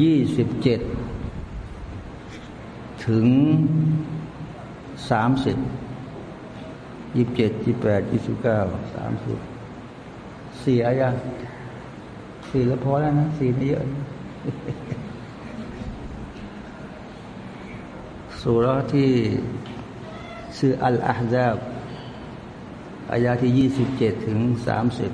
ยี่สิบเจ็ดถึงสามสิบยี่สิบเจ็ดยี่แปดยี่สิบเก้าสามสิบสี่อายะสี่แล้วพอแล้วนะสี่ไม่เยอะสุรที่ชื่ออัลอาฮซาบอายาที่ยี่สิบเจ็ดถึงสามสิบ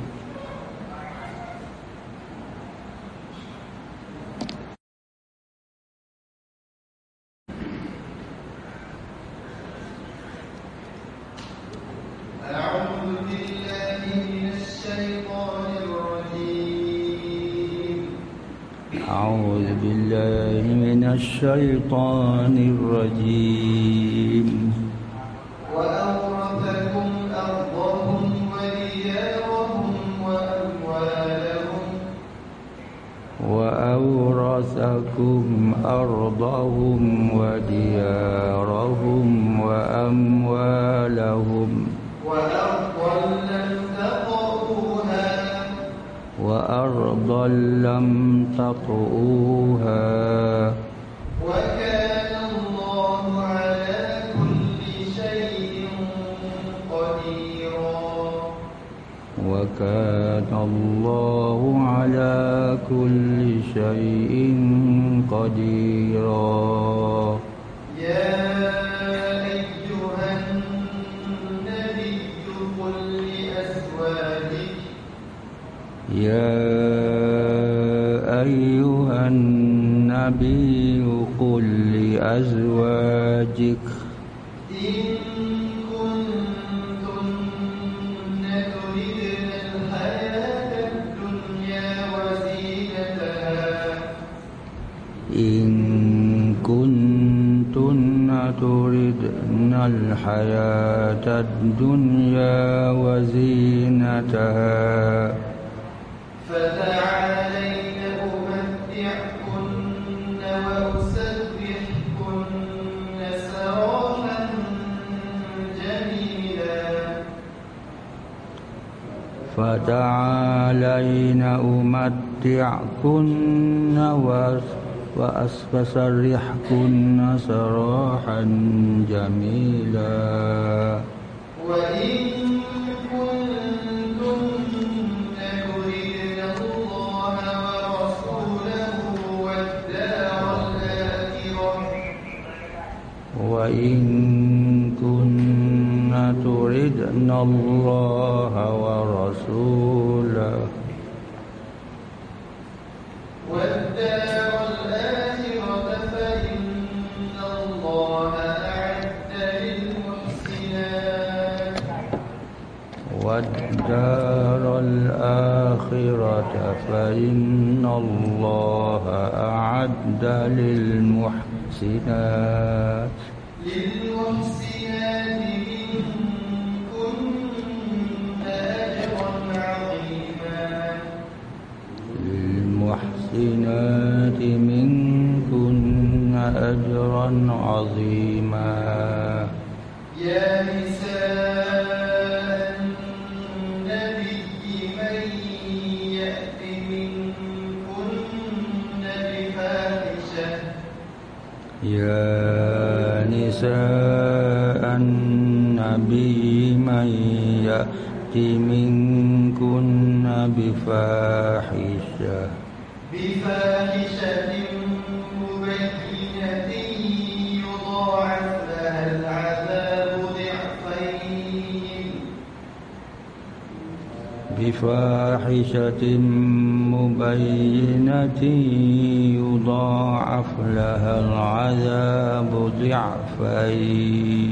الشيطان الرجيم. وأورثكم أرضهم وديارهم وأموالهم. وأورثكم أرضهم وديارهم وأموالهم. وأرضا لم تطئوها. وأرضا لم تطئوها. كل الدنيا وزينتها. فتعالين أمتعكن وأسبحكن سراحا جميلا. فتعالين أمتعكن وأسبحكن وأسرحكن سراحا جميلا. والدار الآخرة فإن الله أعد للمحسنات منكن بفاحشة. بفاحشة مبينة يضاعف لها العذاب ضعفين. بفاحشة مبينة يضاعف لها العذاب ضعفين.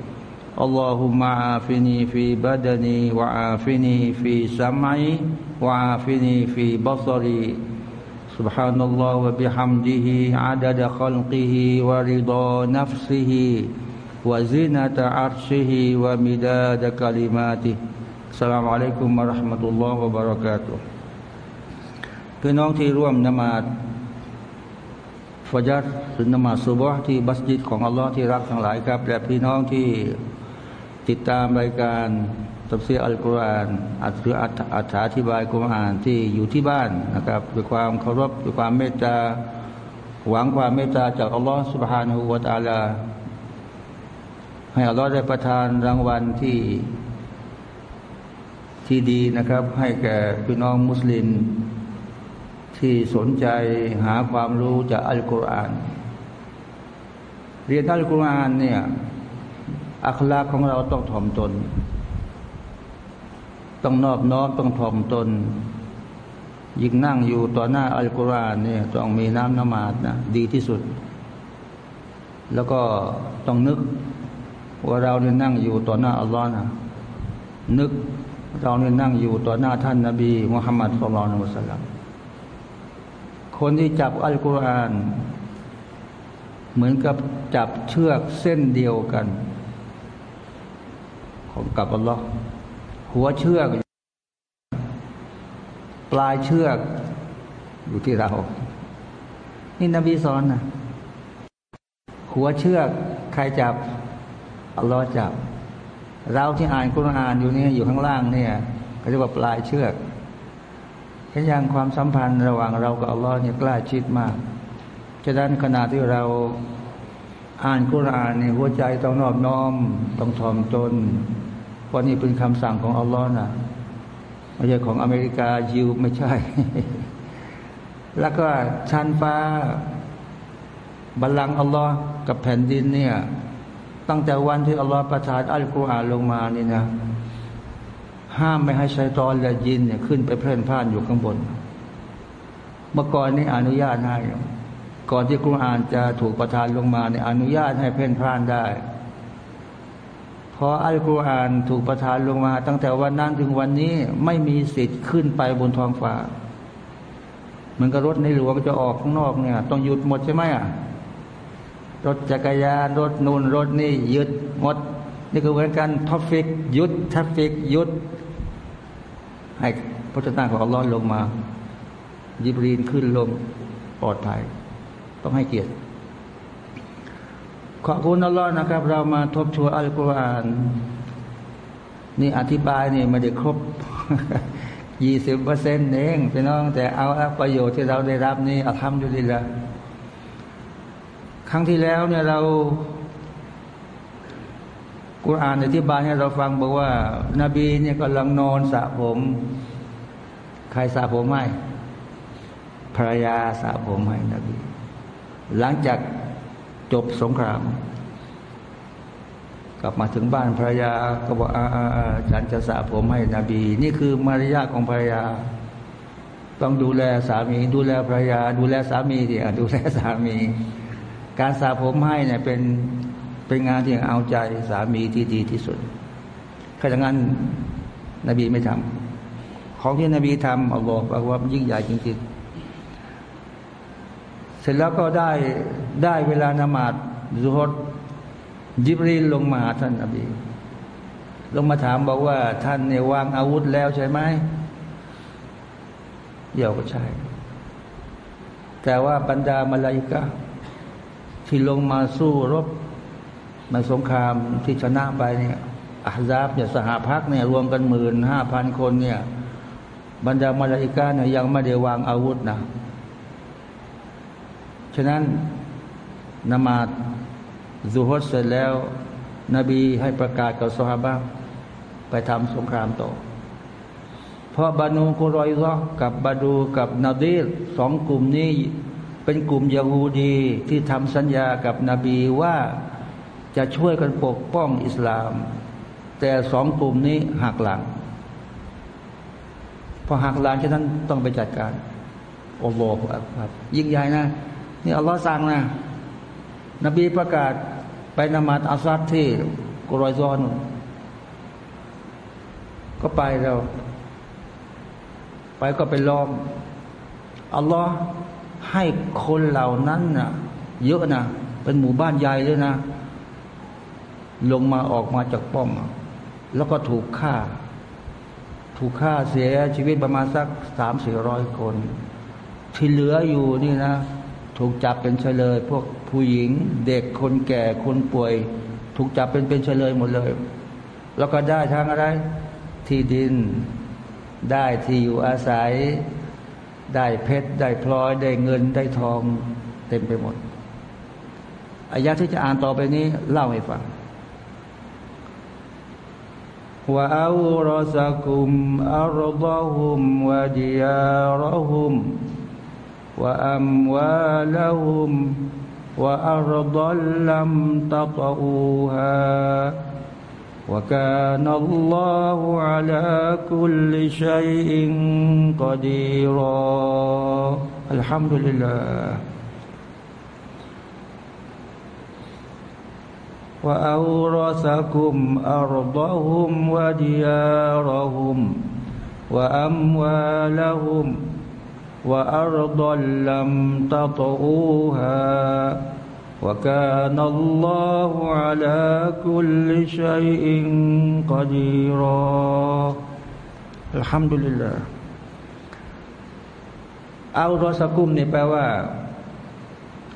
اللهم عافني في بدني وعافني في سمعي وعافني في بصري سبحان الله وبحمده عدد خلقه ورضا نفسه وزنة عرشه ومداد كلماته السلام عليكم ورحمة الله وبركاته พี่น้องที่ร่วมนมาดฟจัดหรือนมาสุบฮ์ที่บัสยิดของอัลลอฮ์ที่รักทั้งหลายครับและพี่น้องที่ ติดตามรายการตับเสียอัลกุรอานอัดหรืออัถาธิบายกุรอานที่อยู่ที่บ้านนะครับด้วยความเคารพด้วยความเมตตาหวังความเมตตาจากอัลลอฮฺสุบฮานาหูวาตาลา ให้อัลลอฮฺได้ประทานรางวัลที่ที่ดีนะครับ ให้แก่พี่น้องมุสลิม ที่สนใจหาความรู้จากอัลกุรอาน เรียนอัลกุรอานเนี่ย อัคลาของเราต้องถ่อมตน ต้องนอบน้อมต้องถ่อมตน ยิ่งนั่งอยู่ต่อหน้าอัลกุรอานเนี่ยต้องมีน้ำนมาดนะดีที่สุด แล้วก็ต้องนึกว่าเราเนี่ยนั่งอยู่ต่อหน้าอัลลอฮ์นะนึกเราเนี่ยนั่งอยู่ต่อหน้าท่านนาบีมุฮัมมัดสุลลัลมุสลัมคนที่จับอัลกุรอาน เหมือนกับจับเชือกเส้นเดียวกัน ของกับอัลลอฮ์หัวเชือก ปลายเชือก อยู่ที่เรา นี่นบีสอนนะหัวเชือก ใครจับอัลลอฮ์จับ เราที่อ่านกุรอานอยู่นี่อยู่ข้างล่างเนี่ยเขาเรียกว่าปลายเชือกเห็นอย่างความสัมพันธ์ระหว่างเรากับอัลลอฮ์เนี่ยใกล้ชิดมากฉะนั้นขณะที่เราอ่านกุรอานเนี่ยหัวใจต้องนอบน้อม ต้องถ่อมตน เพราะนี่เป็นคำสั่งของอัลลอฮ์นะไม่ใช่ของอเมริกายิวไม่ใช่ แล้วก็ชั้นฟ้าบัลลังก์อัลลอฮ์กับแผ่นดินเนี่ย ตั้งแต่วันที่อัลลอฮ์ประทานอัลกุรอานลงมานี่นะห้ามไม่ให้ชัยตอนและยินเนี่ยขึ้นไปเพลินพ่านอยู่ข้างบน เมื่อก่อนนี่อนุญาตให้ก่อนที่กุรอานจะถูกประทานลงมาเนี่ยอนุญาตให้เพ่นพ่านได้ ออัลกุรอานถูกประทานลงมา ตั้งแต่วันนั้นถึงวันนี้ไม่มีสิทธิ์ขึ้นไปบนท้องฟ้าเหมือนกับรถในหลวงจะออกข้างนอกเนี่ย ต้องหยุดหมดใช่ไหมอะรถจักรยานรถนู้นรถนี่หยุดหมด นี่ก็เหมือนกัน traffic หยุด traffic หยุด ให้พระเจ้าของอัลลอฮ์ลงมา ญิบรีลขึ้นลงปลอดภัย ต้องให้เกียรติ ขอบคุณอัลลอฮ์นะครับ เรามาทบทวนอัลกุรอาน นี่อธิบายนี่ไม่ได้ครบยี่สิบเปอร์เซ็นต์เองพี่น้อง แต่เอาประโยชน์ที่เราได้รับนี่อัลฮัมดุลิลละครั้งที่แล้วเนี่ยเรากุรอานอธิบายให้เราฟังบอกว่า นบีเนี่ยกำลังนอนสระผม ใครสระผมให้ภรรยาสระผมให้นบี หลังจาก จบสงคราม กลับมาถึงบ้านภรรยาก็บอกอาอาฉันจะสระผมให้นบี นี่คือมารยาทของภรรยา ต้องดูแลสามี ดูแลภรรยา ดูแลสามีดิดูแลสามี การสระผมให้เนี่ยเป็นเป็นงานที่เอาใจสามีที่ดีที่สุดถ้าอย่างนั้นนบีไม่ทำของที่นบีทำอัลลอฮ์บอกว่ายิ่งใหญ่จริงๆ เสร็จแล้วก็ได้ได้เวลานมาดซุฮดยิบรีลลงมาหาท่านนบีลงมาถามบอกว่า ท่านเนี่ยวางอาวุธแล้วใช่ไหมเดี๋ยวก็ใช่ แต่ว่าบรรดามาลายิกะที่ลงมาสู้รบในสงครามที่ชนะไปเนี่ยอาซาบเนี่ยสหพักเนี่ยรวมกันหมื่นห้าพันคนเนี่ย บรรดามาลาอิกาเนี่ยยังไม่ได้วางอาวุธนะ ฉะนั้นนมาดซูฮดเสร็จแล้ว นบีให้ประกาศกับสฮาบะไปทำสงครามต่อเพราะบานูกุรอยซอกับบาดูกับนาดีรสองกลุ่มนี้เป็นกลุ่มยาฮูดีที่ทำสัญญากับนบีว่าจะช่วยกันปกป้องอิสลาม แต่สองกลุ่มนี้หักหลัง พอหักหลังฉะนั้นต้องไปจัดการโอโหครับยิ่งใหญ่นะ นี่อัลลอฮ์สั่งนะ นบีประกาศไปนมาตอาซัดที่กรอยซอนก็ไปแล้วไปก็ไปล้อมอัลลอฮ์ให้คนเหล่านั้นนะ่ะ เยอะนะเป็นหมู่บ้านใหญ่เลยนะ ลงมาออกมาจากป้อมแล้วก็ถูกฆ่า ถูกฆ่าเสียชีวิตประมาณสักสามสี่ร้อยคน ที่เหลืออยู่นี่นะ ถูกจับเป็นเฉลย พวกผู้หญิง เด็กคนแก่คนป่วย ถูกจับเป็นเป็นเฉลยหมดเลย แล้วก็ได้ทางอะไร ที่ดินได้ที่อยู่อาศัย ได้เพชร ได้พลอย ได้เงินได้ทอง เต็มไปหมดอายะที่จะอ่านต่อไปนี้ เล่าให้ฟังว่าอัลรอซักุมอัลดะฮุมวะดิยารฮุม وأموالهم وأرضا لم تطئوها وكان الله على كل شيء قديرا. الحمد لله وأورثكم أرضهم وديارهم وأموالهم وأرضا لم تطئوها وكان الله على كل شيء قديرا الحمد لله เอารอสกุมนี่แปลว่า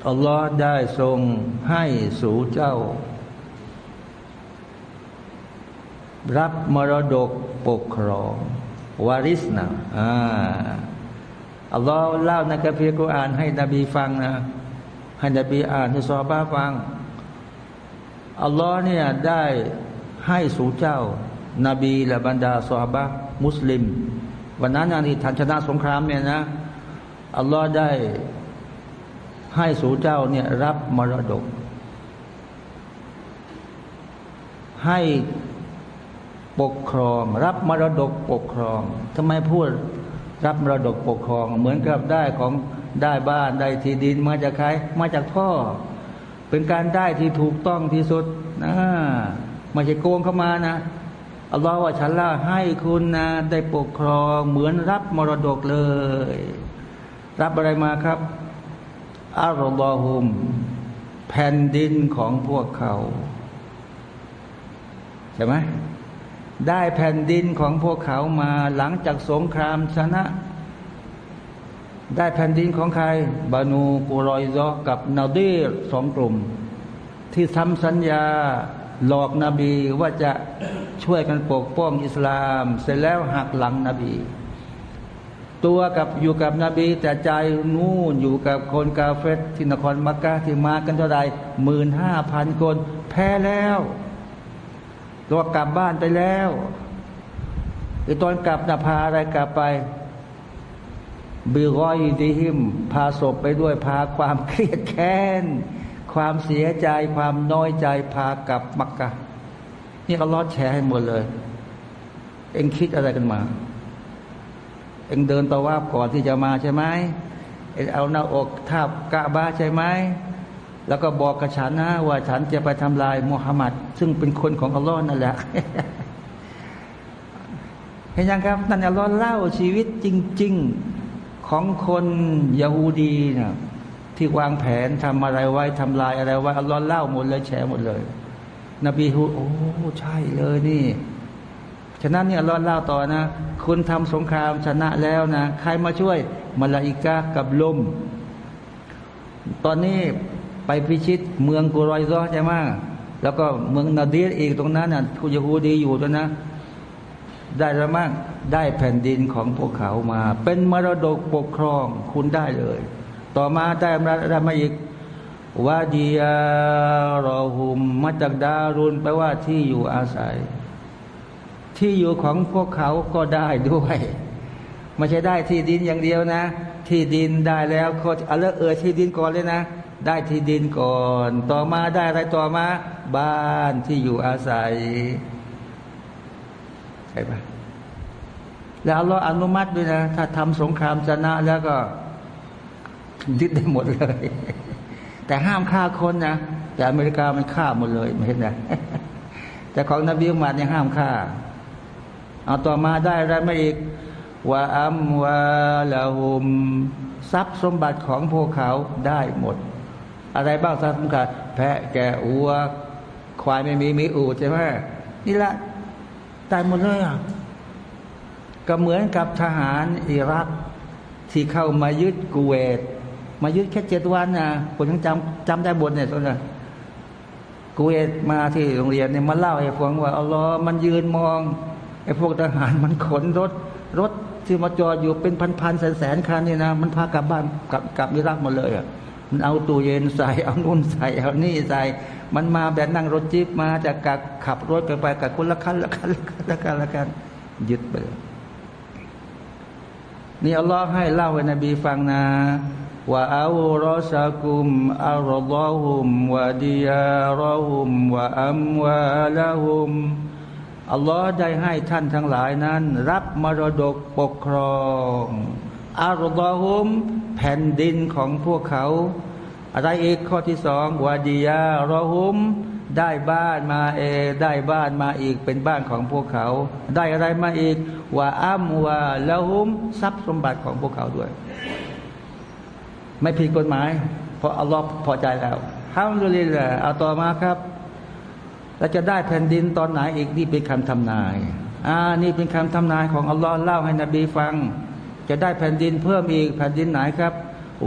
อัลลอฮ์ได้ทรงให้สู่เจ้า รับมรดกปกครอง วาริสนะอ่า อัลลอฮ์เล่าในคัมภีร์กุรอานให้นบีฟังนะให้นบีอ่านให้ซอบ้าฟังอัลลอฮ์เนี่ยได้ให้สู่เจ้านบีและบรรดาซอบะมุสลิม วันนั้นนี่ทันชนะสงครามเนี่ยนะอัลลอฮ์ได้ให้สู่เจ้าเนี่ยรับมรดก ให้ปกครอง รับมรดกปกครองทำไมพูด รับมรดกปกครอง เหมือนกับได้ของได้บ้านได้ที่ดินมาจากใคร มาจากพ่อ เป็นการได้ที่ถูกต้องที่สุดนะไม่ใช่โกงเข้ามานะอัลลอฮฺว่าฉันล่าให้คุณนะได้ปกครอง เหมือนรับมรดกเลย รับอะไรมาครับอัลลอฮุม แผ่นดินของพวกเขา ใช่ไหม ได้แผ่นดินของพวกเขามาหลังจากสงครามชนะ ได้แผ่นดินของใคร บานูกุรอยซอกับนาดีสองกลุ่ม ที่ทำสัญญาหลอกนบีว่าจะช่วยกันปกป้องอิสลาม เสร็จแล้วหักหลังนบี ตัวกับอยู่กับนบี แต่ใจนู่นอยู่กับคนกาเฟตที่นครมักกะที่มากันเท่าไรหมื่นห้าพันคน แพ้แล้ว ตัวกลับบ้านไปแล้วไอตอนกลับนะพาอะไรกลับไปบิรอยดิหิม พาศพไปด้วยพาความเครียดแค้น ความเสียใจความน้อยใจพากลับมักกะ นี่เขาลอดแชร์ให้หมดเลย เองคิดอะไรกันมา เองเดินตะว่าก่อนที่จะมาใช่ไหมเอ็งเอาหน้าอกทาบกะบ้าใช่ไหม แล้วก็บอกกับฉันนะว่าฉันจะไปทำลายมุฮัมมัดซึ่งเป็นคนของอัลลอฮ์นั่นแหละเห็นยังครับนั่นอัลลอฮ์เล่าชีวิตจริง ๆของคนยาฮูดีนะที่วางแผนทำอะไรไว้ทำลายอะไรไว้อัลลอฮ์เล่าหมดเลยแชร์หมดเลย นบีฮูโอ้ใช่เลยนี่ฉะนั้นเนี่ยอัลลอฮ์เล่าต่อนะ คุณทำสงครามชนะแล้วนะ ใครมาช่วยมาลาอิกากับลม ตอนนี้ ไปพิชิตเมืองกุรอยซอใช่ไหมแล้วก็เมืองนาดีรอีกตรงนั้นน่ะคุยฮูดีอยู่ตรงนะได้แล้วมั้งได้แผ่นดินของพวกเขามา เป็นมรดกปกครองคุณได้เลย ต่อมาได้มาได้มาอีกวาดียารอหุมมาจากดารุนแปลว่าที่อยู่อาศัย ที่อยู่ของพวกเขาก็ได้ด้วยไม่ใช่ได้ที่ดินอย่างเดียวนะ ที่ดินได้แล้วเขาเอาเลเออที่ดินก่อนเลยนะ ได้ที่ดินก่อน ต่อมาได้อะไรต่อมา บ้านที่อยู่อาศัยใช่ปะแล้วเราอนุมัติด้วยนะ ถ้าทำสงครามชนะแล้วก็ยึดได้หมดเลย แต่ห้ามฆ่าคนนะ แต่อเมริกามันฆ่าหมดเลยไม่เห็นนะแต่ของนบีอุมัดเนี่ยห้ามฆ่า เอาต่อมาได้อะไรไม่อีกว่าอัมวาลาหุม ทรัพย์สมบัติของพวกเขาได้หมด อะไรบ้างทรัพย์สมบัติแพะแกะอัวควายไม่มีมีอูดใช่ไหมนี่ละตายหมดเลยอะก็เหมือนกับทหารอิรักที่เข้ามายึดกูเวต มายึดแค่เจ็ดวันนะผมยังจำจำได้บทเนี่ยตอนนั้นกูเวตมาที่โรงเรียนเนี่ยมาเล่าให้ฟังว่าอัลลอฮ์มันยืนมองไอ้พวกทหารมันขนรถ รถที่มาจอดอยู่เป็นพันๆแสนๆคันนี่นะ มันพากลับบ้านกลับกลับอิรักหมดเลยอะ มันเอาตู้เย็นใส่เอานุ่นใส่เอานี่ใส่ มันมาแบบนั่งรถจิ๊บมาจากกับขับรถกันไปกับคนละคันละคันละคันละคันละคันยึดไปนี่อัลลอฮ์ให้เล่าให้นบีฟังนะว่าอัลรอสักุมอัลลอฮุมวะดิยารหุมวะอัมวาลาหุมอัลลอฮ์ได้ให้ท่านทั้งหลายนั้น รับมรดกปกครอง อัลลอฮุมแผ่นดินของพวกเขา อะไรอีกข้อที่สองวาดียารอหุมได้บ้านมาเอ ได้บ้านมาอีกเป็นบ้านของพวกเขา ได้อะไรมาอีกว่าอัมวาละหุมทรัพย์สมบัติของพวกเขาด้วย ไม่ผิดกฎหมาย เพราะอัลลอฮ์พอใจแล้วห้ามดุลิลละเอาต่อมาครับเราจะได้แผ่นดินตอนไหนอีกนี่เป็นคำทำนายอ่านี่เป็นคำทำนายของอัลลอฮ์เล่าให้นบีฟัง จะได้แผ่นดินเพิ่มอีกแผ่นดินไหนครับ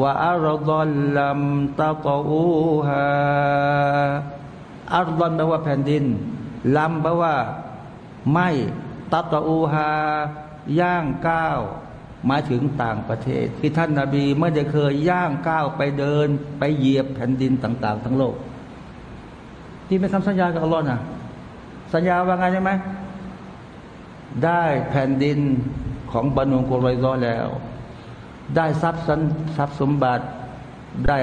ว่าอัลลอฮ์ลัมตะกูฮาอัลลอฮ์แปลว่าแผ่นดินลัมแปลว่า ไม่ตัตอูฮาย่างก้าวหมายถึงต่างประเทศ ที่ท่านนาบีไม่ได้เคยย่างก้าวไปเดิน ไปเหยียบแผ่นดินต่าง ๆ ทั้งโลกที่เป็นคำสัญญากับอัลลอฮ์นะสัญญาว่าไงใช่ไหมได้แผ่นดิน ของบรรนุกุรอยซอแล้ว ได้ทรัพย์สันทรัพย์สมบัติได้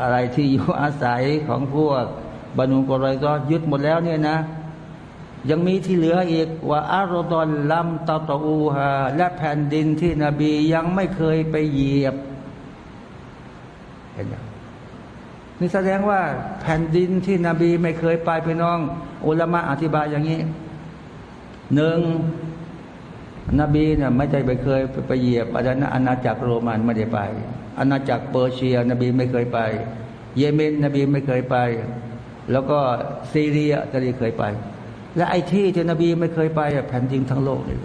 อะไรที่อยู่อาศัยของพวกบรรนุกุรอยซอยึดหมดแล้วเนี่ยนะ ยังมีที่เหลืออีกว่าอารดอนลัมตาตอูฮาและแผ่นดินที่นบียังไม่เคยไปเหยียบเห็นไหมนี่แสดงว่าแผ่นดินที่นบีไม่เคยไปพี่น้อง อุลามะอธิบายอย่างนี้หนึ่ง นบีเนี่ยไม่ใช่ไปเคยไปเหยียบอาณาอาณาจักรโรมันไม่ได้ไป อาณาจักรเปอร์เซีย นบีไม่เคยไป เยเมนนบีไม่เคยไป แล้วก็ซีเรียนบีเคยไป และไอ้ที่ที่นบีไม่เคยไปแผ่นดินทั้งโลกเลย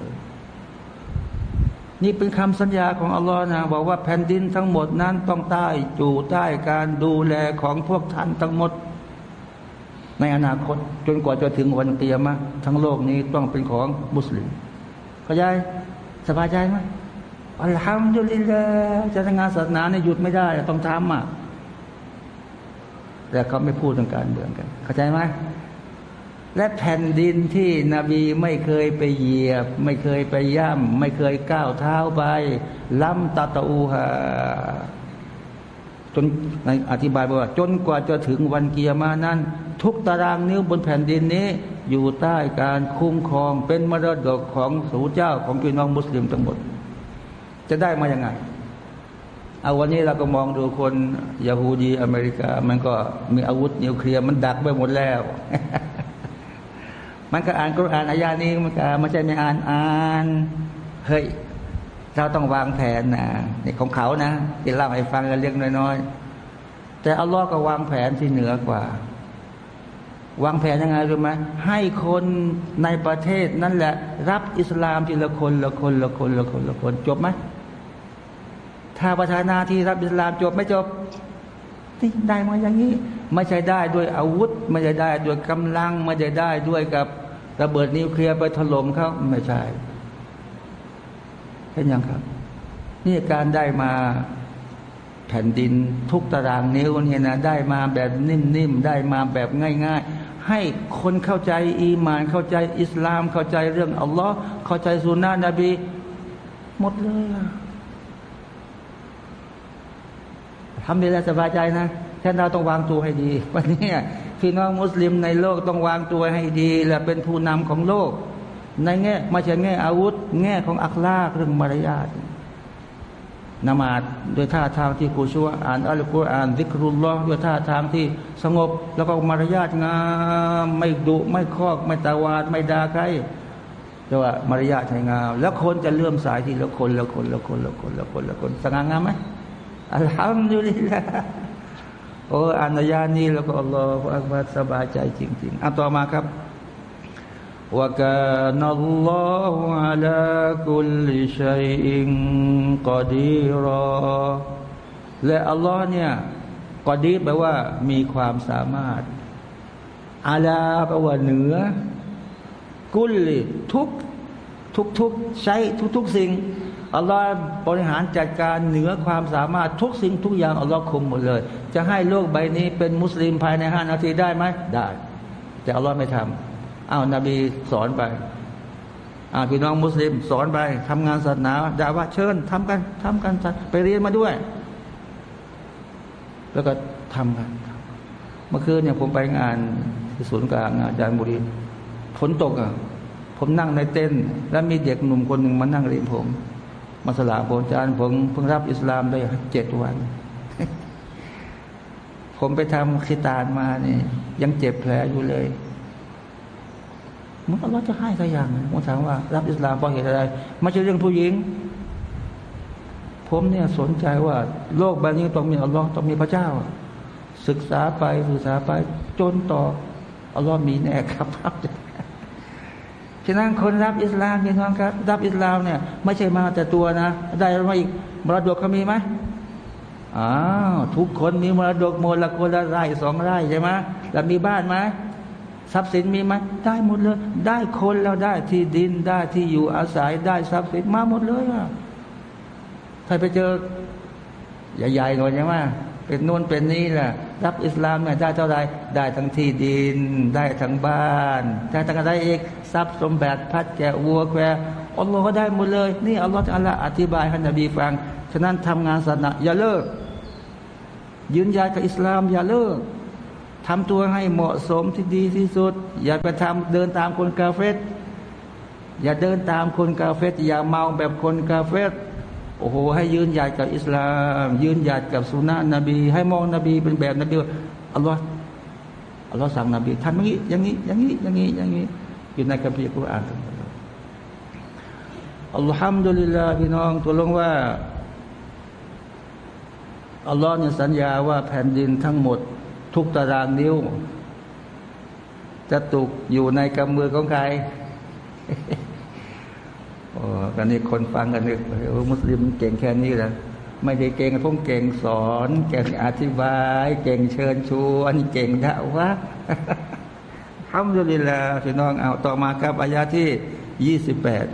นี่เป็นคำสัญญาของอัลลอฮ์นะบอกว่าแผ่นดินทั้งหมดนั้นต้องใต้จู่ใต้การดูแลของพวกท่านทั้งหมด ในอนาคตจนกว่าจะถึงวันเตียมะทั้งโลกนี้ต้องเป็นของมุสลิม เข้าใจสบายใจไหมอัลฮัมดุลิลลาจะทำงานศาสนาเนี่ยหยุดไม่ได้ต้องทำอะแต่เขาไม่พูดทางการเมืองกัน เข้าใจไหมและแผ่นดินที่นบีไม่เคยไปเหยียบ ไม่เคยไปย่ำไม่เคยก้าวเท้าไปล้ำตาตะอูฮาจนในอธิบายบอกว่า จนกว่าจะถึงวันเกียร์มานั้น ทุกตารางนิ้วบนแผ่นดินนี้ อยู่ใต้การคุ้มครองเป็นมรดกของสูเจ้าของพี่น้องมุสลิมทั้งหมด จะได้มาอย่างไงเอาวันนี้เราก็มองดูคนยาฮูดีอเมริกา มันก็มีอาวุธนิวเคลียร์มันดักไปหมดแล้ว มันก็อ่านกุรอานอายานี้มันก็ไม่ใช่ไม่อ่านอ่านเฮ้ยเราต้องวางแผนนะนี่ของเขานะที่เล่าให้ฟังกันเล็กน้อยๆแต่อัลลอฮ์ก็วางแผนที่เหนือกว่า วางแผนยังไงรู้ไหมให้คนในประเทศนั่นแหละ รับอิสลามทีละคนละคนละคนละคนละคน จบไหมถ้าประธานาที่รับอิสลามจบไม่จบนี่ได้มาอย่างนี้ ไม่ใช่ได้ด้วยอาวุธ ไม่ใช่ได้ด้วยกำลัง ไม่ใช่ได้ด้วยกับระเบิดนิวเคลียร์ไปถล่มเขาไม่ใช่เห็นยังครับ นี่การได้มาแผ่นดินทุกตารางนิ้วเนี่ยนะได้มาแบบนิ่มๆได้มาแบบง่าย ๆ ให้คนเข้าใจอีมาน เข้าใจอิสลาม เข้าใจเรื่องอัลลอฮ์เข้าใจสุนนะนบี หมดเลยทำดีแล้วสบายใจนะแค่เราต้องวางตัวให้ดี วันนี้พี่น้องมุสลิมในโลกต้องวางตัวให้ดี และเป็นผู้นำของโลก ในแง่ไม่ใช่แง่อาวุธ แง่ของอัคลากเรื่องมารยาท นมาดด้วยท่าทางที่กูชัวอ่านอัลกุรอานดิกรุลลอด้วยท่าทางที่สงบ แล้วก็มารยาทงามไม่ดุไม่คอก ไม่ตาวาดไม่ด่าใครแต่ว่ามารยาทงาม แล้วคนจะเลื่อมสายที่ละคนละคนละคนละคนละคนละคนสง่างามไหมอัลฮัมดุลิลลาโอ้อานยานี้แล้วก็อัลลอฮฺอักบัรสบายใจจริงๆอะต่อมาครับ وكان الله على كل شيء قديرا และอัลลอฮ์เนี่ยกอดีแปลว่ามีความสามารถ อาลาแปลว่าเหนือ กุลลิทุกทุกทุกใช้ทุกทุกสิ่งอัลลอฮ์บริหารจัดการเหนือความสามารถทุกสิ่งทุกอย่างอัลลอฮ์คุมหมดเลย จะให้โลกใบนี้เป็นมุสลิมภายในห้านาทีได้ไหมได้ แต่อัลลอฮ์ไม่ทำ อ้าวนบีสอนไปอ่าพี่น้องมุสลิม สอนไปทำงานศาสนาด่าว่าเชิญทำกันทำกันไปเรียนมาด้วย แล้วก็ทำกัน เมื่อคืนเนี่ยผมไปงานที่ศูนย์กลางอาจารย์บุรีฝนตกอะผมนั่งในเต็นท์แล้วมีเด็กหนุ่มคนหนึ่งมานั่งเรียนผม มาสลาผมอาจารย์ผมเพิ่งรับอิสลามได้เจ็ดวัน ผมไปทำคิตานมานี่ยังเจ็บแผลอยู่เลย มันอัลลอฮ์จะให้สักอย่างผมถามว่า รับอิสลามเพราะเหตุอะไรไม่ใช่เรื่องผู้หญิง ผมเนี่ยสนใจว่า โลกใบนี้ต้องมีอัลลอฮ์ต้องมีพระเจ้า ศึกษาไปศึกษาไปจนต่ออัลลอฮ์มีแน่ครับฉะนั้นคนรับอิสลามพี่น้องครับ รับอิสลามเนี่ย ไม่ใช่มาแต่ตัวนะ ได้มาอีกมรดกเขามีไหมอ้าวทุกคนมีมรดกหมดละคนละไร่สองไร่ใช่ไหมแล้วมีบ้านไหม ทรัพย์สินมีไหมได้หมดเลย ได้คนแล้วได้ที่ดินได้ที่อยู่อาศัยได้ทรัพย์สินมาหมดเลยอะถ้าไปเจอใหญ่ๆหน่อยใช่ไหมเป็นนู่นเป็นนี่แหละรับอิสลามเนี่ยได้เท่าไรได้ทั้งที่ดิน ได้ทั้งบ้านได้ทั้งอะไรเอกทรัพย์สมบัติพัดแกะวัวแควอัลลอฮ์ก็ได้หมดเลย นี่อัลลอฮ์อัลลอฮ์อธิบายให้นบีฟังฉะนั้นทำงานศาสนาอย่าเลิกยืนยันกับอิสลามอย่าเลิก ทำตัวให้เหมาะสมที่ดีที่สุด อย่าไปทำเดินตามคนกาเฟตอย่าเดินตามคนกาเฟตอย่าเมาแบบคนกาเฟตโอ้โห ให้ยืนหยัดกับอิสลาม ยืนหยัดกับสุนานะนบี ให้มองนบีเป็นแบบนบีอัลลอฮ์อัลลอฮ์สั่งนบีทำอย่างนี้อย่างนี้อย่างนี้อย่างนี้อย่างนี้อยู่ในคัมภีร์กุรอานทั้งหมอัลลอฮ์ฮัมดุลิลลาพี่น้องตัวลงว่าอัลลอฮ์เนี่ยสัญญาว่าแผ่นดินทั้งหมด ทุกตารางนิ้วจะตกอยู่ในกำมือของใครโอ้กันนี้คนฟังกันนึกโอ้มุสลิมเก่งแค่นี้แหละไม่ได้เก่งพงเก่งสอน เก่งอธิบาย เก่งเชิญชวน เก่งด่าวะทำดุลิลาพี่น้องเอาต่อมาครับอายาที่ยี่สิบแปด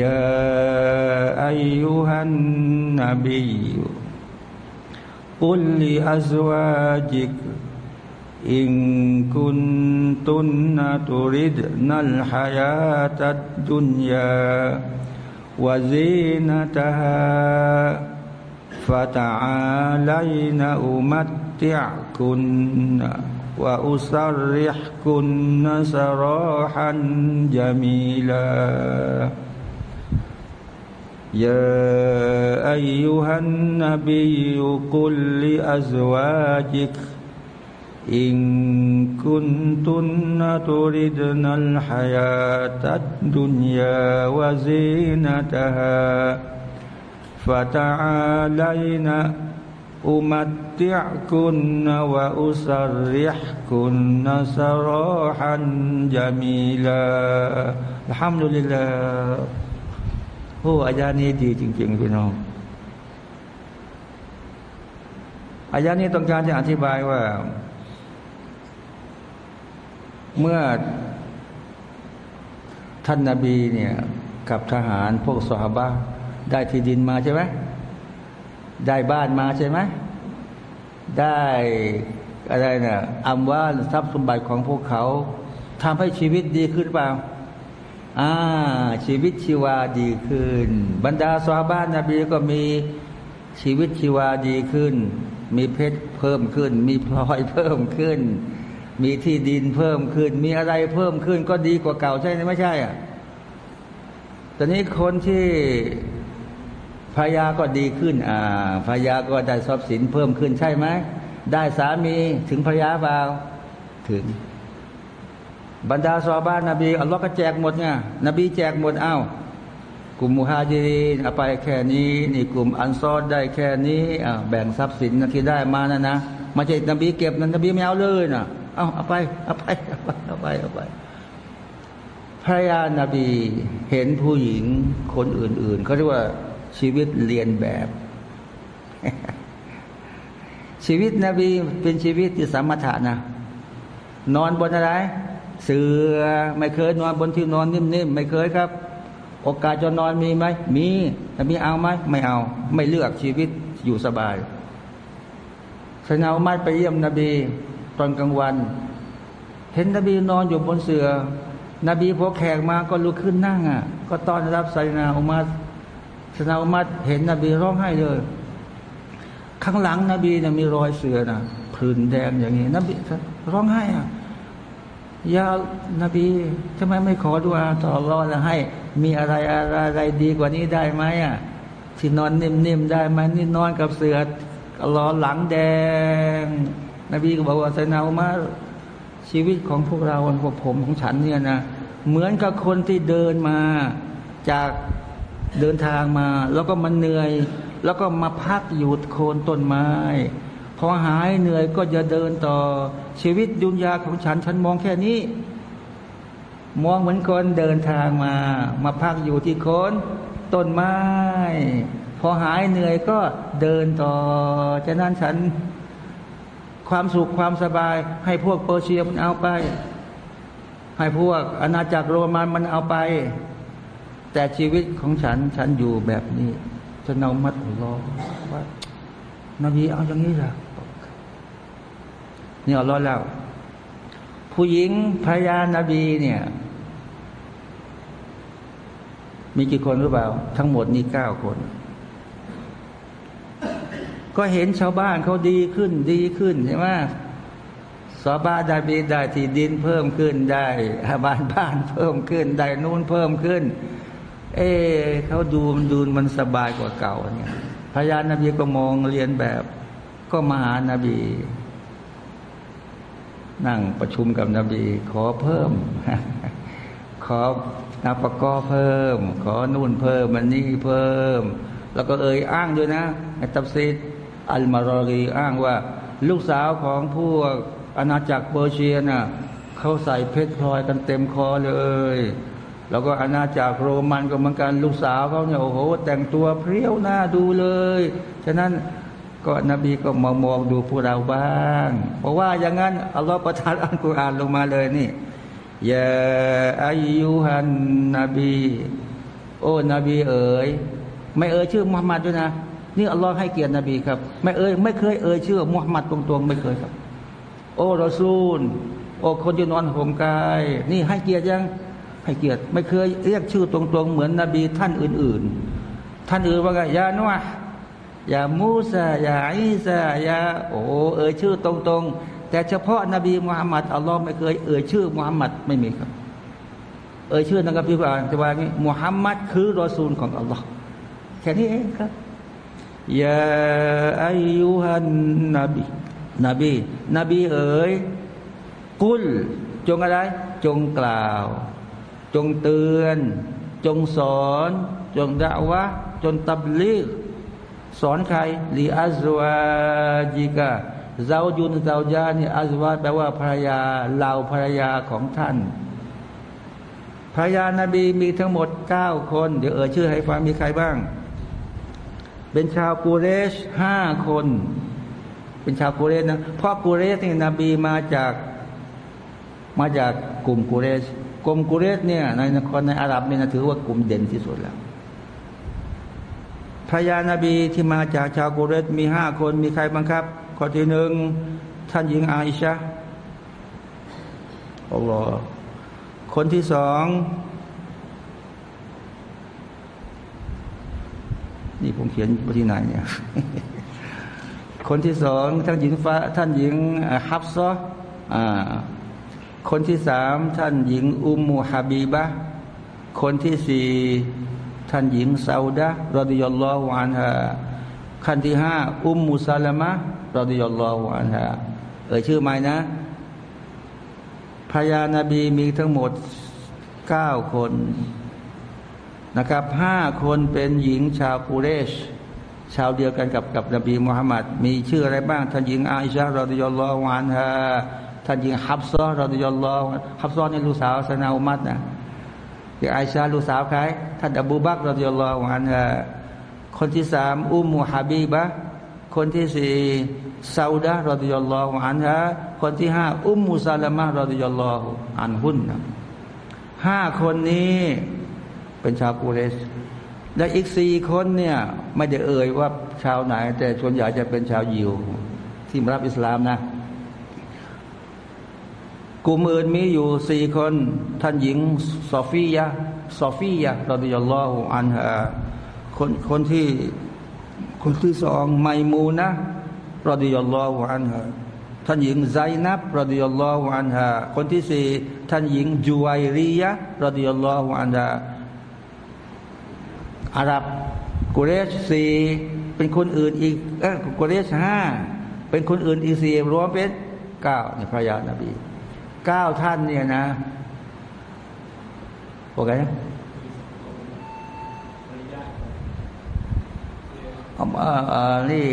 ยาอายุฮันนบี قل لأزواجك إن كنتن تردن الحياة الدنيا وزينتها فتعالين أمتعكن وأسرحكن سراحا جميلا يا أيها النبي قل لأزواجك إن كنتن تردن الحياة الدنيا وزينتها فتعالين أمتعكن وأسرحكن سراحا جميلا. الحمد لله. โอ้อายานี้ดีจริง ๆ พี่น้องอายะนี้ต้องการจะอธิบายว่า เมื่อท่านนาบีเนี่ยกับทหารพวกสหบาได้ที่ดินมาใช่ไหมได้บ้านมาใช่ไหมได้อะไรนะ่ะอำว่าทรัพย์สมบัติของพวกเขาทำให้ชีวิตดีขึ้นเปล่า อ่าชีวิตชีวาดีขึ้น บรรดาสวาบ้านนบีก็มีชีวิตชีวาดีขึ้น มีเพชรเพิ่มขึ้น มีพลอยเพิ่มขึ้น มีที่ดินเพิ่มขึ้น มีอะไรเพิ่มขึ้นก็ดีกว่าเก่าใช่ไหมไม่ใช่อะตอนนี้คนที่ภรรยาก็ดีขึ้น อ่าภรรยาก็ได้ทรัพย์สินเพิ่มขึ้นใช่ไหมได้สามีถึงภรรยาเปล่าถึง บรรดาสวบ้านนบีอัลลอฮ์ก็แจกหมดไงนบีแจกหมดเอ้ากลุ่มมุฮาจิรินเอาไปแค่นี้ นี่กลุ่มอันซอดได้แค่นี้อ่าแบ่งทรัพย์สินที่ได้มานะนะมาจากนบีเก็บนั้นนบีไม่เอาเลยนะเอาเอาไปเอาไปเอาไปเอาไปเอาไปภรรยานาบีเห็นผู้หญิงคนอื่น ๆเขาเรียกว่าชีวิตเรียนแบบ ชีวิตนบีเป็นชีวิตที่สมถะนะ นอนบนอะไร เสือไม่เคยนอนบนที่นอนนิ่มๆไม่เคยครับ โอกาสจะนอนมีไหมมีแต่มีเอาไหมไม่เอา ไม่เลือกชีวิตอยู่สบายสนาอุมัดไปเยี่ยมนบีตอนกลางวัน เห็นนบีนอนอยู่บนเสือนบีพอแขกมาก็ลุกขึ้นนั่งอะ ก็ต้อนรับไซนาอุมัดสนาอุมัดเห็นนบีร้องไห้เลย ข้างหลังนบีเนี่ยมีรอยเสือนะผื่นแดงอย่างนี้นบีร้องไห้อะ ยานบีทำไมไม่ขอดูอาต่อรอแล้วให้ มีอะไรอะไรดีกว่านี้ได้ไหมอะที่นอนนิ่มๆได้ไหมนี่นอนกับเสือรอหลังแดง นบีก็บอกว่าไซนาอุมาชีวิตของพวกเราพวกผมของฉันเนี่ยนะเหมือนกับคนที่เดินมาจากเดินทางมา แล้วก็มันเหนื่อย แล้วก็มาพักอยู่โคนต้นไม้ พอหายเหนื่อยก็จะเดินต่อชีวิตดุนยาของฉัน ฉันมองแค่นี้ มองเหมือนคนเดินทางมา มาพักอยู่ที่โคนต้นไม้ พอหายเหนื่อยก็เดินต่อฉะนั้นฉันความสุขความสบาย ให้พวกเปอร์เซียมันเอาไป ให้พวกอาณาจักรโรมันมันเอาไป แต่ชีวิตของฉันฉันอยู่แบบนี้ฉันเอามัดหัวล้อว่านบีเอาอย่างนี้ล่ะ นี่อัลลอฮ์แล้วผู้หญิงภรรยานาบีเนี่ย มีกี่คนหรือเปล่า ทั้งหมดนี่เก้าคน ก็เห็นชาวบ้านเขาดีขึ้นดีขึ้นใช่ไหมสอบ้าได้บีได้ที่ดินเพิ่มขึ้นได้บ้านบ้านเพิ่มขึ้น ได้นู่นเพิ่มขึ้น เอ๊เขาดูมันดูมันสบายกว่าเก่าเนี่ยพญานาบีก็มองเรียนแบบ ก็มหานาบี นั่งประชุมกับนบีขอเพิ่ม ขอนาปกอเพิ่ม ขอนู่นเพิ่มมันนี่เพิ่ม แล้วก็เอ่ยอ้างด้วยนะไอ้ตับซีดอัลมารอรีอ้างว่า ลูกสาวของพวกอาณาจักรเปอร์เซียน่ะเขาใส่เพชรพลอยกันเต็มคอเลย แล้วก็อาณาจักรโรมันก็เหมือนกันลูกสาวเขาเนี่ยโอ้โห แต่งตัวเพรี้ยวหน้าดูเลย ฉะนั้น ก็นบีก็มองมองดูพวกเราบ้าง เพราะว่าอย่างนั้นอัลลอฮฺประทานอัลกุรอานลงมาเลยนี่ยาอายุฮันนบี โอ้นบีเอ๋ยไม่เอ่ยชื่อมุฮัมมัดด้วยนะนี่อัลลอฮ์ให้เกียรตินบีครับไม่เอ่ยไม่เคยเอ่ยชื่อมุฮัมมัดตรงๆไม่เคยครับ โอ้รอซูล โอ้คนที่นอนห่มกาย นี่ให้เกียรติยังให้เกียรติไม่เคยเรียกชื่อตรงๆ เหมือนนบีท่านอื่น ๆ ท่านอื่นว่าไงยาโนะ ยามูซายาอิซายาโอ้เอ่ยชื่อตรงๆ แต่เฉพาะนบีมุฮัมมัดอัลลอฮ์ไม่เคยเอ่ยชื่อมุฮัมมัดไม่มีครับ เอ่ยชื่อนะครับพี่อ่าจะว่างี้มุฮัมมัดคือรอซูลของอัลลอฮ์แค่นี้เองครับยาอายุฮันนบีนบีนบีเอ๋ยกุล จงอะไร จงกล่าว จงเตือน จงสอน จงด่าวะจงตับลีก สอนใครลีอัซวาจิกะเจ้ายุนเจ้าญานี่อัซวาแปลว่าภรรยาเหล่าภรรยาของท่านภรรยานาบีมีทั้งหมดเก้าคน เดี๋ยวเอ่ยชื่อให้ฟังมีใครบ้าง เป็นชาวกูเรชห้าคน เป็นชาวกุเรชนะเพราะกุเรชนี่นบีมาจากมาจากกลุ่มกุเรชกลุ่มกุเรชเนี่ยในนครในอาหรับเนี่ยถือว่ากลุ่มเด่นที่สุดแล้ว พระยานาบีที่มาจากชาวกุเรชมีห้าคนมีใครบ้างครับข้อที่หนึ่งท่านหญิงอาอิชะอัลลอฮ์คนที่สองนี่ผมเขียนไว้ที่ไหนเนี่ยคนที่สองท่านหญิงฟ้าท่านหญิงฮับซออ่าคนที่สามท่านหญิงอุมมูฮาบีบะคนที่สี่ ท่านหญิงซาอุดะรดิยัลลอฮุอันฮาขั้นที่ห้าอุมมุซาลามะรดิยัลลอฮุอันฮาเอ่ยชื่อไหมนะพระยานาบีมีทั้งหมดเก้าคนนะครับห้าคนเป็นหญิงชาวกูเรช ชาวเดียวกันกับกับนบีมุฮัมมัดมีชื่ออะไรบ้าง ท่านหญิงอาอิชารอดิยัลลอฮุอันฮาท่านหญิงฮับซอรอดิยัลลอฮุฮับซอนี่ลูกสาวสนาอุมัดนะ อย่างอาอิชาลูกสาวใครท่านอบูบักรอดิยลลอฮุอันฮาคนที่สามอุมมุฮับีบะคนที่สี่ซาอุดะรอดิยลลอฮุอันฮาคนที่ห้าอุมมุซาลามะรอดิยลลอฮุอันฮุนนะห้าคนนี้เป็นชาวกูเรชและอีกสี่คนเนี่ยไม่ได้เอ่ยว่าชาวไหน แต่ส่วนใหญ่จะเป็นชาวยิวที่รับอิสลามนะ กลุ่มอื่นมีอยู่สี่คน ท่านหญิงซอฟียะซอฟียะรดิยัลลอฮุอันฮาคนคนที่คนที่สองไมมูนะรดิยัลลอฮุอันฮาท่านหญิงไซนับรดิยัลลอฮุอันฮาคนที่สี่ท่านหญิงจูไวรียะรดิยัลลอฮุอันฮาอาหรับกุเรชสี่เป็นคนอื่นอีกเออกุเรชห้าเป็นคนอื่นอีกสี่รวมเป็นเก้าในพระยานาบี เก้าท่านเนี่ยนะโอเคนะอ่านี่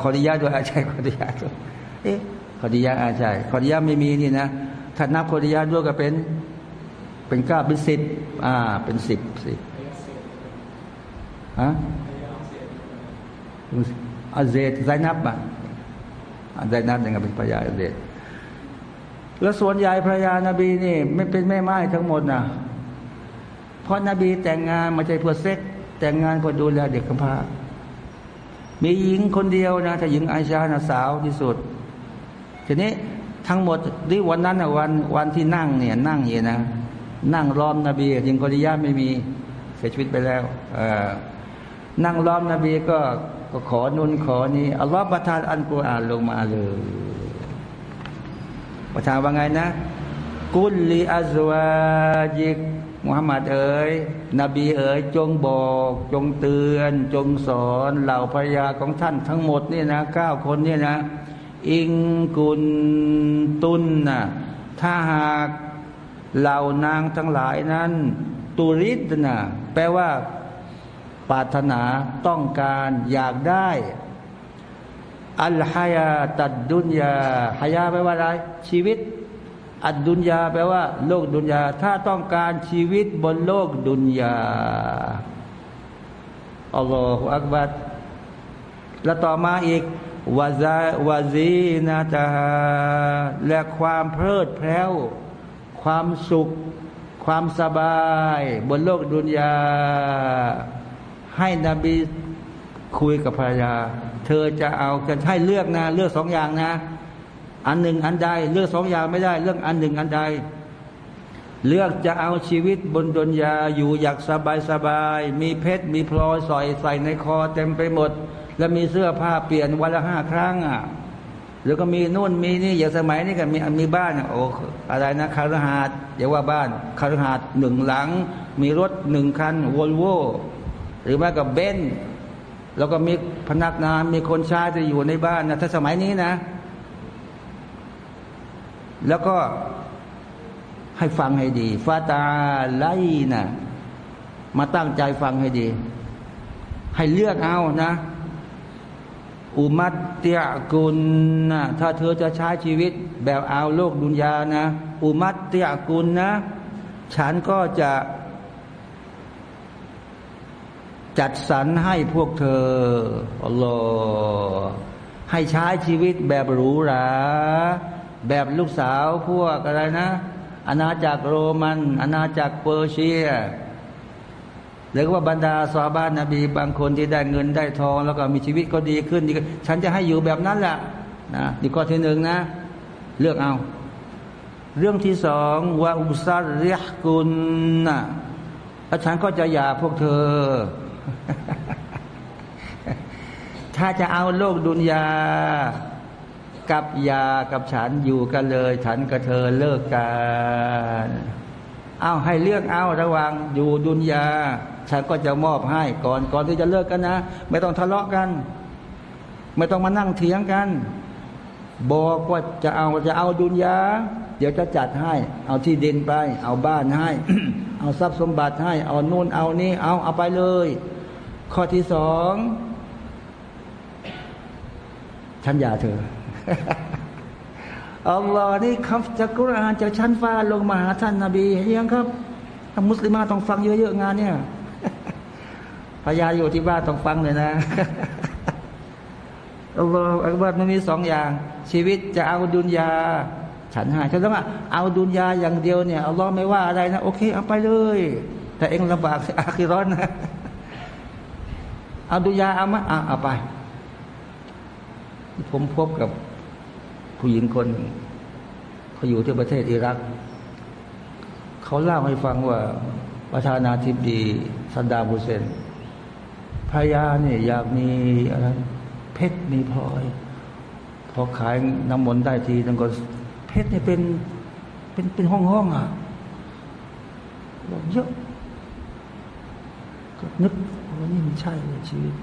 ขออนุญาตด้วยอาชัยขออนุญาตด้วยเอ๊ะขออนุญาตอาชัยขออนุญาตไม่มีนี่นะถ้านับขออนุญาตด้วยก็เป็น เป็นเก้าเป็นสิบอ่า เป็นสิบสิบฮะอาเซตไซนับอะไซนับยังไงเป็นพยาอาเซต แล้วส่วนใหญ่พระยานาบีนี่ ไม่เป็นแม่ไม้ทั้งหมดนะเพราะนบีแต่งงานมาใจเพื่อเซ็ก แต่งงานเพื่อดูแลเด็กกำพร้ามีหญิงคนเดียวนะถ้าหญิงไอชานะสาวที่สุด ทีนี้ทั้งหมดที่วันนั้นนะวันวันที่นั่งเนี่ยนั่งอย่างนะ นั่งล้อมนบีหญิงคนที่ยาไม่มีเสียชีวิตไปแล้วนั่งล้อมนบีก็ก็ขอนุนขอนี้อัลลอฮฺประทานอันกุรอานลงมาเลย ประทานว่าไงนะ กุลลีอัซวาจิกมุฮัมมัดเอ๋ยนบีเอ๋ยจงบอก จงเตือน จงสอนเหล่าภรรยาของท่านทั้งหมดนี่นะเก้าคนนี่นะ อิงกุลตุนนะถ้าหากเหล่านางทั้งหลายนั้นตุริดนะแปลว่าปรารถนาต้องการอยากได้ อัลฮายาตัดดุนยาฮายาแปลว่าอะไร ชีวิต อัดดุนยาแปลว่า โลกดุนยา ถ้าต้องการชีวิตบนโลกดุนยาอัลลอฮฺอักบัดแล้วต่อมาอีกวาซาวาซีนาตาและความเพลิดเพลิวความสุข ความสบาย บนโลกดุนยา ให้นบีคุยกับภรรยา เธอจะเอากันให้เลือกนะเลือกสองอย่างนะ อันหนึ่งอันใด เลือกสองอย่างไม่ได้เรื่องอันหนึ่งอันใด เลือกจะเอาชีวิตบนดนยาอยู่อยากสบายสบาย มีเพชรมีพลอยสอยใส่ในคอเต็มไปหมด แล้วมีเสื้อผ้าเปลี่ยนวันละห้าครั้งอะแล้วก็มีนู่นมีนี่อย่างสมัยนี้ก็มีมีบ้านโอ้อะไรนะคารหาดอย่าว่าบ้านคารหาดหนึ่งหลัง มีรถหนึ่งคันวอลโวหรือแม้กับเบน แล้วก็มีพนักงานมีคนใช้จะอยู่ในบ้านนะถ้าสมัยนี้นะ แล้วก็ให้ฟังให้ดีฟาตาไลนะมาตั้งใจฟังให้ดี ให้เลือกเอานะอุมัตเตียกุลนะถ้าเธอจะใช้ชีวิตแบบเอาโลกดุนยานะ อุมัตเตียกุลนะ ฉันก็จะ จัดสรรให้พวกเธออัลลอฮ์ให้ใช้ชีวิตแบบหรูหราแบบลูกสาวพวกอะไรนะ อาณาจักรโรมัน อาณาจักรเปอร์เซียหรือว่าบรรดาซาบ้านนบีบางคนที่ได้เงินได้ทอง แล้วก็มีชีวิตก็ดีขึ้นดีขึ้นฉันจะให้อยู่แบบนั้นแหละนะนี่ข้อที่หนึ่งนะ เลือกเอา เรื่องที่สองว่าอุซาเรียกุลนะแล้วฉันก็จะหย่าพวกเธอ ถ้าจะเอาโลกดุนยา กับยากับฉันอยู่กันเลย ฉันกับเธอเลิกกันเอาให้เลือกเอาระว่างอยู่ดุนยา ฉันก็จะมอบให้ก่อนก่อนที่จะเลิกกันนะ ไม่ต้องทะเลาะกัน ไม่ต้องมานั่งเถียงกัน บอกว่าจะเอาจะเอาดุนยาเดี๋ยวจะจัดให้ เอาที่ดินไป เอาบ้านให้ เอาทรัพย์สมบัติให้ เอานู่นเอานี่เอาเอาไปเลย ข้อที่สองฉันอย่าเธออัลลอฮ์นี่คำจากกุรอานจากชั้นฟ้าลงมาหาท่านนาบีเห็นยังครับถ้ามุสลิมาต้องฟังเยอะๆงานเนี่ยพยาอยู่ที่บ้านต้องฟังเลยนะ อัลลอฮ์อักบัรมันมีสองอย่าง ชีวิตจะเอาดุนยา ฉันหาฉันต้องเอาดุนยาอย่างเดียวเนี่ยอัลลอฮ์ไม่ว่าอะไรนะ โอเค เอาไปเลย แต่เองลำบากอาคิรอนนะเอาดุนยาเอามาเอาเอาไป ผมพบกับผู้หญิงคนเขาอยู่ที่ประเทศอิรักเขาเล่าให้ฟังว่าประธานาธิบดีซัดดามุเซนภรรยาเนี่ยอยากมีอะไร เพชรมีพลอย พอขายน้ำมนต์ได้ทีนึงก็ เพชรเนี่ยเป็นเป็นเป็นห้องห้องอะบอกเยอะก็นึกว่านี่มันใช่เลยชีวิต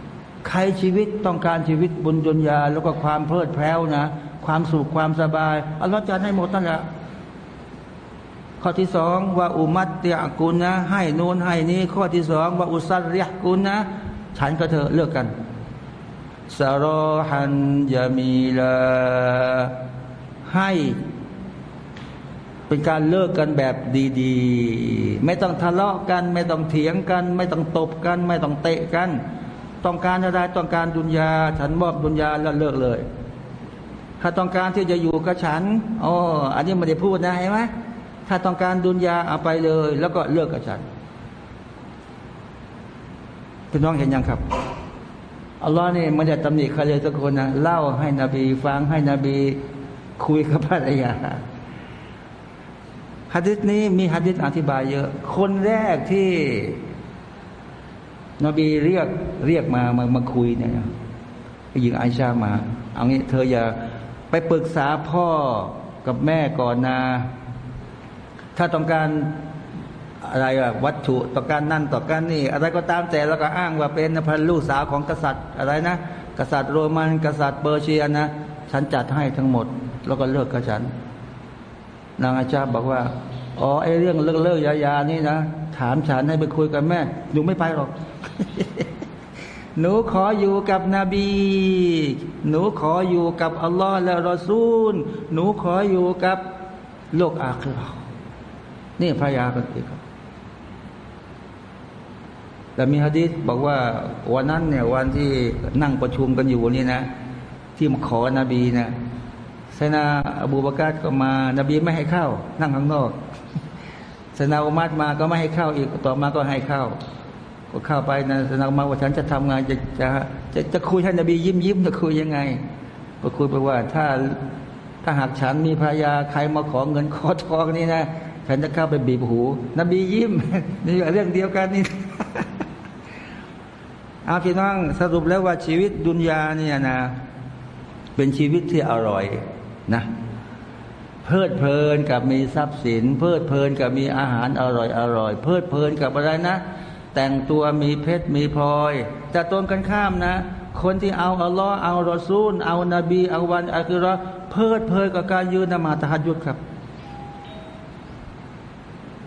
ใครชีวิตต้องการชีวิตบนยนยา แล้วก็ความเพลิดเพลินนะความสุขความสบายอัลลอฮฺจะให้หมดนั่นแหละข้อที่สองว่าอุมัตเตียกุลนะ ให้นูนให้นี้ข้อที่สองว่าอุซัรเรียกุลนะ ฉันก็เธอเลือกกัน สารหันยามีลาให้เป็นการเลิกกันแบบดีๆ ไม่ต้องทะเลาะกัน ไม่ต้องเถียงกัน ไม่ต้องตบกัน ไม่ต้องเตะกัน ต้องการอะไรต้องการดุนยา ฉันมอบดุนยาแล้วเลิกเลย ถ้าต้องการที่จะอยู่กับฉันอ๋ออันนี้ไม่ได้พูดนะเห็นไหมถ้าต้องการดุนยาเอาไปเลย แล้วก็เลิกกับฉันพี่น้องเห็นยังครับ อัลลอฮ์นี่ม่ได้ตำหนิใครเลยสักคนนะเล่าให้นบีฟังให้นบีคุยกับภรรยาฮะดิษนี้มีฮะดิษอธิบายเยอะ คนแรกที่นบีเรียกเรียกมามามาคุยเนี่ยหญิงไอชามา เอางี้เธออย่าไปปรึกษาพ่อกับแม่ก่อนนะ ถ้าต้องการ อะไรอะวัตถุต่อการนั่นต่อการนี่ อะไรก็ตามแต่แล้วก็อ้างว่าเป็นพันลูกสาวของกษัตริย์อะไรนะ กษัตริย์โรมันกษัตริย์เปอร์เซียนะ ฉันจัดให้ทั้งหมด แล้วก็เลิกกับฉัน นางอาจารย์บอกว่าอ๋อไอ้เรื่องเลิกเลิกยายานี่นะถามฉันให้ไปคุยกับแม่หนูไม่ไปหรอก หนูขออยู่กับนบี หนูขออยู่กับอัลลอฮ์และรอซูล หนูขออยู่กับโลกอาคิเรานี่พระยากันอีกครับ แต่มีฮะดิษบอกว่าวันนั้นเนี่ยวันที่นั่งประชุมกันอยู่นี่นะ ที่มาขอนบีนะไซนาอบูบากาตก็มา นบีไม่ให้เข้า นั่งข้างนอกไซนาอุมัดมาก็ไม่ให้เข้าอีกต่อมาก็ให้เข้า ก็เข้าไปนะไซนาอุมัดว่าฉันจะทำงานจะจะจะจะคุยให้นบียิ้มยิ้มจะคุยยังไง ก็คุยไปว่าถ้าถ้าหากฉันมีภรรยาใครมาขอเงินขอทองนี่นะฉันจะเข้าไปบีบหู นบียิ้มนี่เรื่องเดียวกันนี่ เอาพี่น้องสรุปแล้วว่าชีวิตดุนยาเนี่ยนะ เป็นชีวิตที่อร่อยนะ เพลิดเพลินกับมีทรัพย์สิน เพลิดเพลินกับมีอาหารอร่อยอร่อย เพลิดเพลินกับอะไรนะ แต่งตัวมีเพชรมีพลอย แต่ตรงกันข้ามนะ คนที่เอาอัลลอฮ์เอารอซูล เอานบีเอาวันอัลกุรอเพลิดเพลินกับการยืนนมาตะฮัดยุดครับ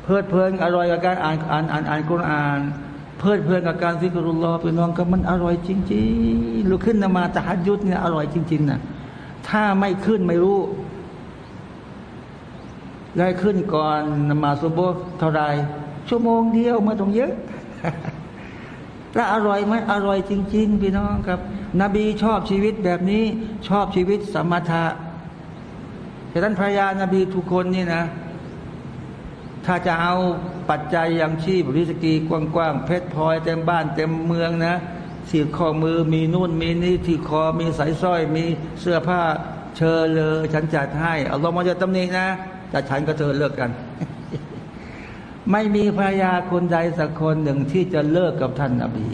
เพลิดเพลินอร่อยกับการอ่านอ่านอ่านอ่านกุรอาน เพลิดเพลินกับการซิกรุลลอฮ์พี่น้องก็มันอร่อยจริงๆลุกขึ้นนมาตะฮัดยุดเนี่ยอร่อยจริงๆนะถ้าไม่ขึ้นไม่รู้ได้ขึ้นก่อนนมาซุโบเท่าไรชั่วโมงเดียวมาตรงเยอะ แล้วอร่อยไหมอร่อยจริง ๆ พี่น้องครับ นบีชอบชีวิตแบบนี้ชอบชีวิตสมถะแต่ท่านภรรยานาบีทุกคนนี่นะ ถ้าจะเอาปัจจัยย่างชีพริสกีกว้างๆเพชรพลอยเต็มบ้านเต็มเมืองนะสีข้อมือมีนู่นมีนี่ที่คอมีสายสร้อย มีเสื้อผ้าเชิญเลย ฉันจัดให้เอาลงมาจะตำหนินะแต่ฉันก็เธอเลิกกัน ไม่มีภรรยาคนใดสักคนหนึ่งที่จะเลิกกับท่านนาบี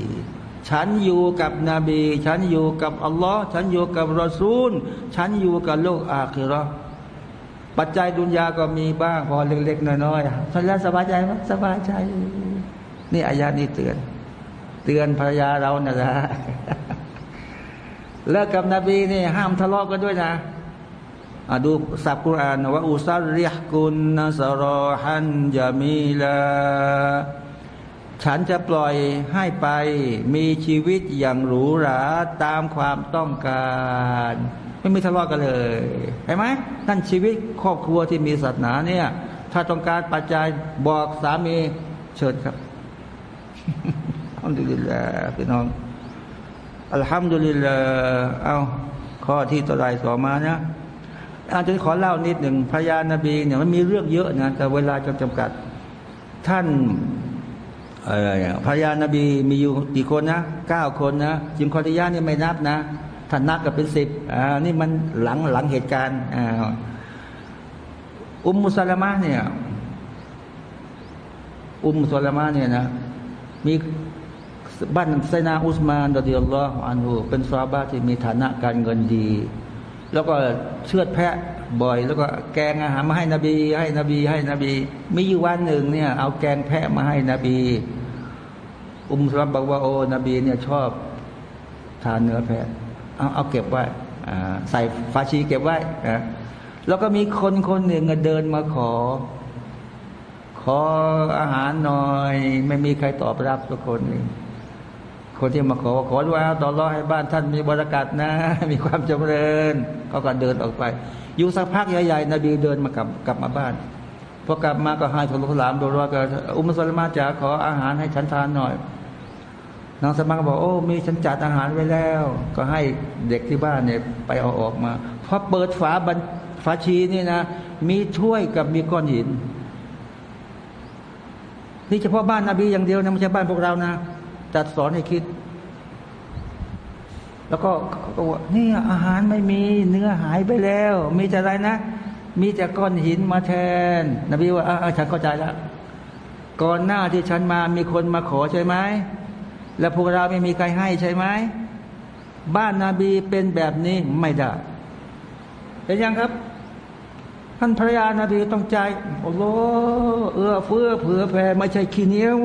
ฉันอยู่กับนบี ฉันอยู่กับอัลลอฮ์ฉันอยู่กับรอซูล ฉันอยู่กับโลกอาคิรอ ปัจจัยดุนยาก็มีบ้างพอเล็ก ๆ น้อยๆท่านแล้วสบายใจไหมสบายใจ นี่อายานี้เตือน เตือนภรรยาเรานะจ๊ะเลิกกับนบีนี่ห้ามทะเลาะกันด้วยนะดูสับกุรานว่าอุซาริยกุนนัสรอฮันยามีลาฉันจะปล่อยให้ไปมีชีวิตอย่างหรูหราตามความต้องการ ไม่มีทะเลาะกันเลยเห็นไหมนั่นชีวิตครอบครัวที่มีศาสนาเนี่ย ถ้าต้องการปัจจัยบอกสามีเชิญครับอัลฮัมดุลิลลาห์พี่น้องอัลฮัมดุลิลลาห์เอาข้อที่ต่อไปต่อมานะอาจจะขอเล่านิดหนึ่งพญานาบีเนี่ยมันมีเรื่องเยอะนะแต่เวลาจำจำกัด ท่านพญานาบีมีอยู่กี่คนนะเก้าคนนะจิมคอติยาเนี่ยไม่นับนะ ท่านับก็เป็นสิบอ่านี่มันหลังหลังเหตุการณ์อ่าอุมมุสลามะเนี่ยอุมมุสลามะเนี่ยนะมีบ้านไซนาอุสมานดอดิยัลลอฮฺอันฮูเป็นซาบะที่มีฐานะการเงินดี แล้วก็เชือดแพะบ่อย แล้วก็แกงอาหารมาให้นบี ให้นบีให้นบี มีอยู่วันหนึ่งเนี่ยเอาแกงแพะมาให้นบี อุมสลับบอกว่าโอ้นบีเนี่ยชอบทานเนื้อแพะ เอาเอาเก็บไว้ใส่ฟาชีเก็บไว้นะแล้วก็มีคนคนหนึ่งเดินมาขอ ขออาหารหน่อย ไม่มีใครตอบรับสักคนหนึ่งคนที่มาขอขอว่าต่อรอให้บ้านท่านมีบรรยากัดนะ มีความจำเริญเขาก็เดินออกไป อยู่สักพักใหญ่ๆนบีเดินมากลับกลับมาบ้านพอกลับมาก็ให้ทุลลามโดูว่าก็อุมสลมาจะขออาหารให้ฉันทานหน่อย น้องสมาก็บอกโอ้มีฉันจัดอาหารไว้แล้ว ก็ให้เด็กที่บ้านเนี่ยไปเอาออกมาพอเปิดฝาบันฝาชีนี่นะ มีถ้วยกับมีก้อนหิน นี่เฉพาะบ้านนบีอย่างเดียวนะไม่ใช่บ้านพวกเรานะจัดสอนให้คิด แล้วก็ก็ว่านี่อาหารไม่มีเนื้อหายไปแล้ว มีแต่อะไรนะ มีแต่ก้อนหินมาแทน นบีว่าอาฉันเข้าใจแล้วก่อนหน้าที่ฉันมามีคนมาขอใช่ไหม แล้วพวกเราไม่มีใครให้ใช่ไหมบ้านนาบีเป็นแบบนี้ไม่ได้เป็นยังครับ ท่านภรรยานาบีต้องใจโอ้โหเอื้อเฟื้อเผื่อแผ่ไม่ใช่ขี้เหนียว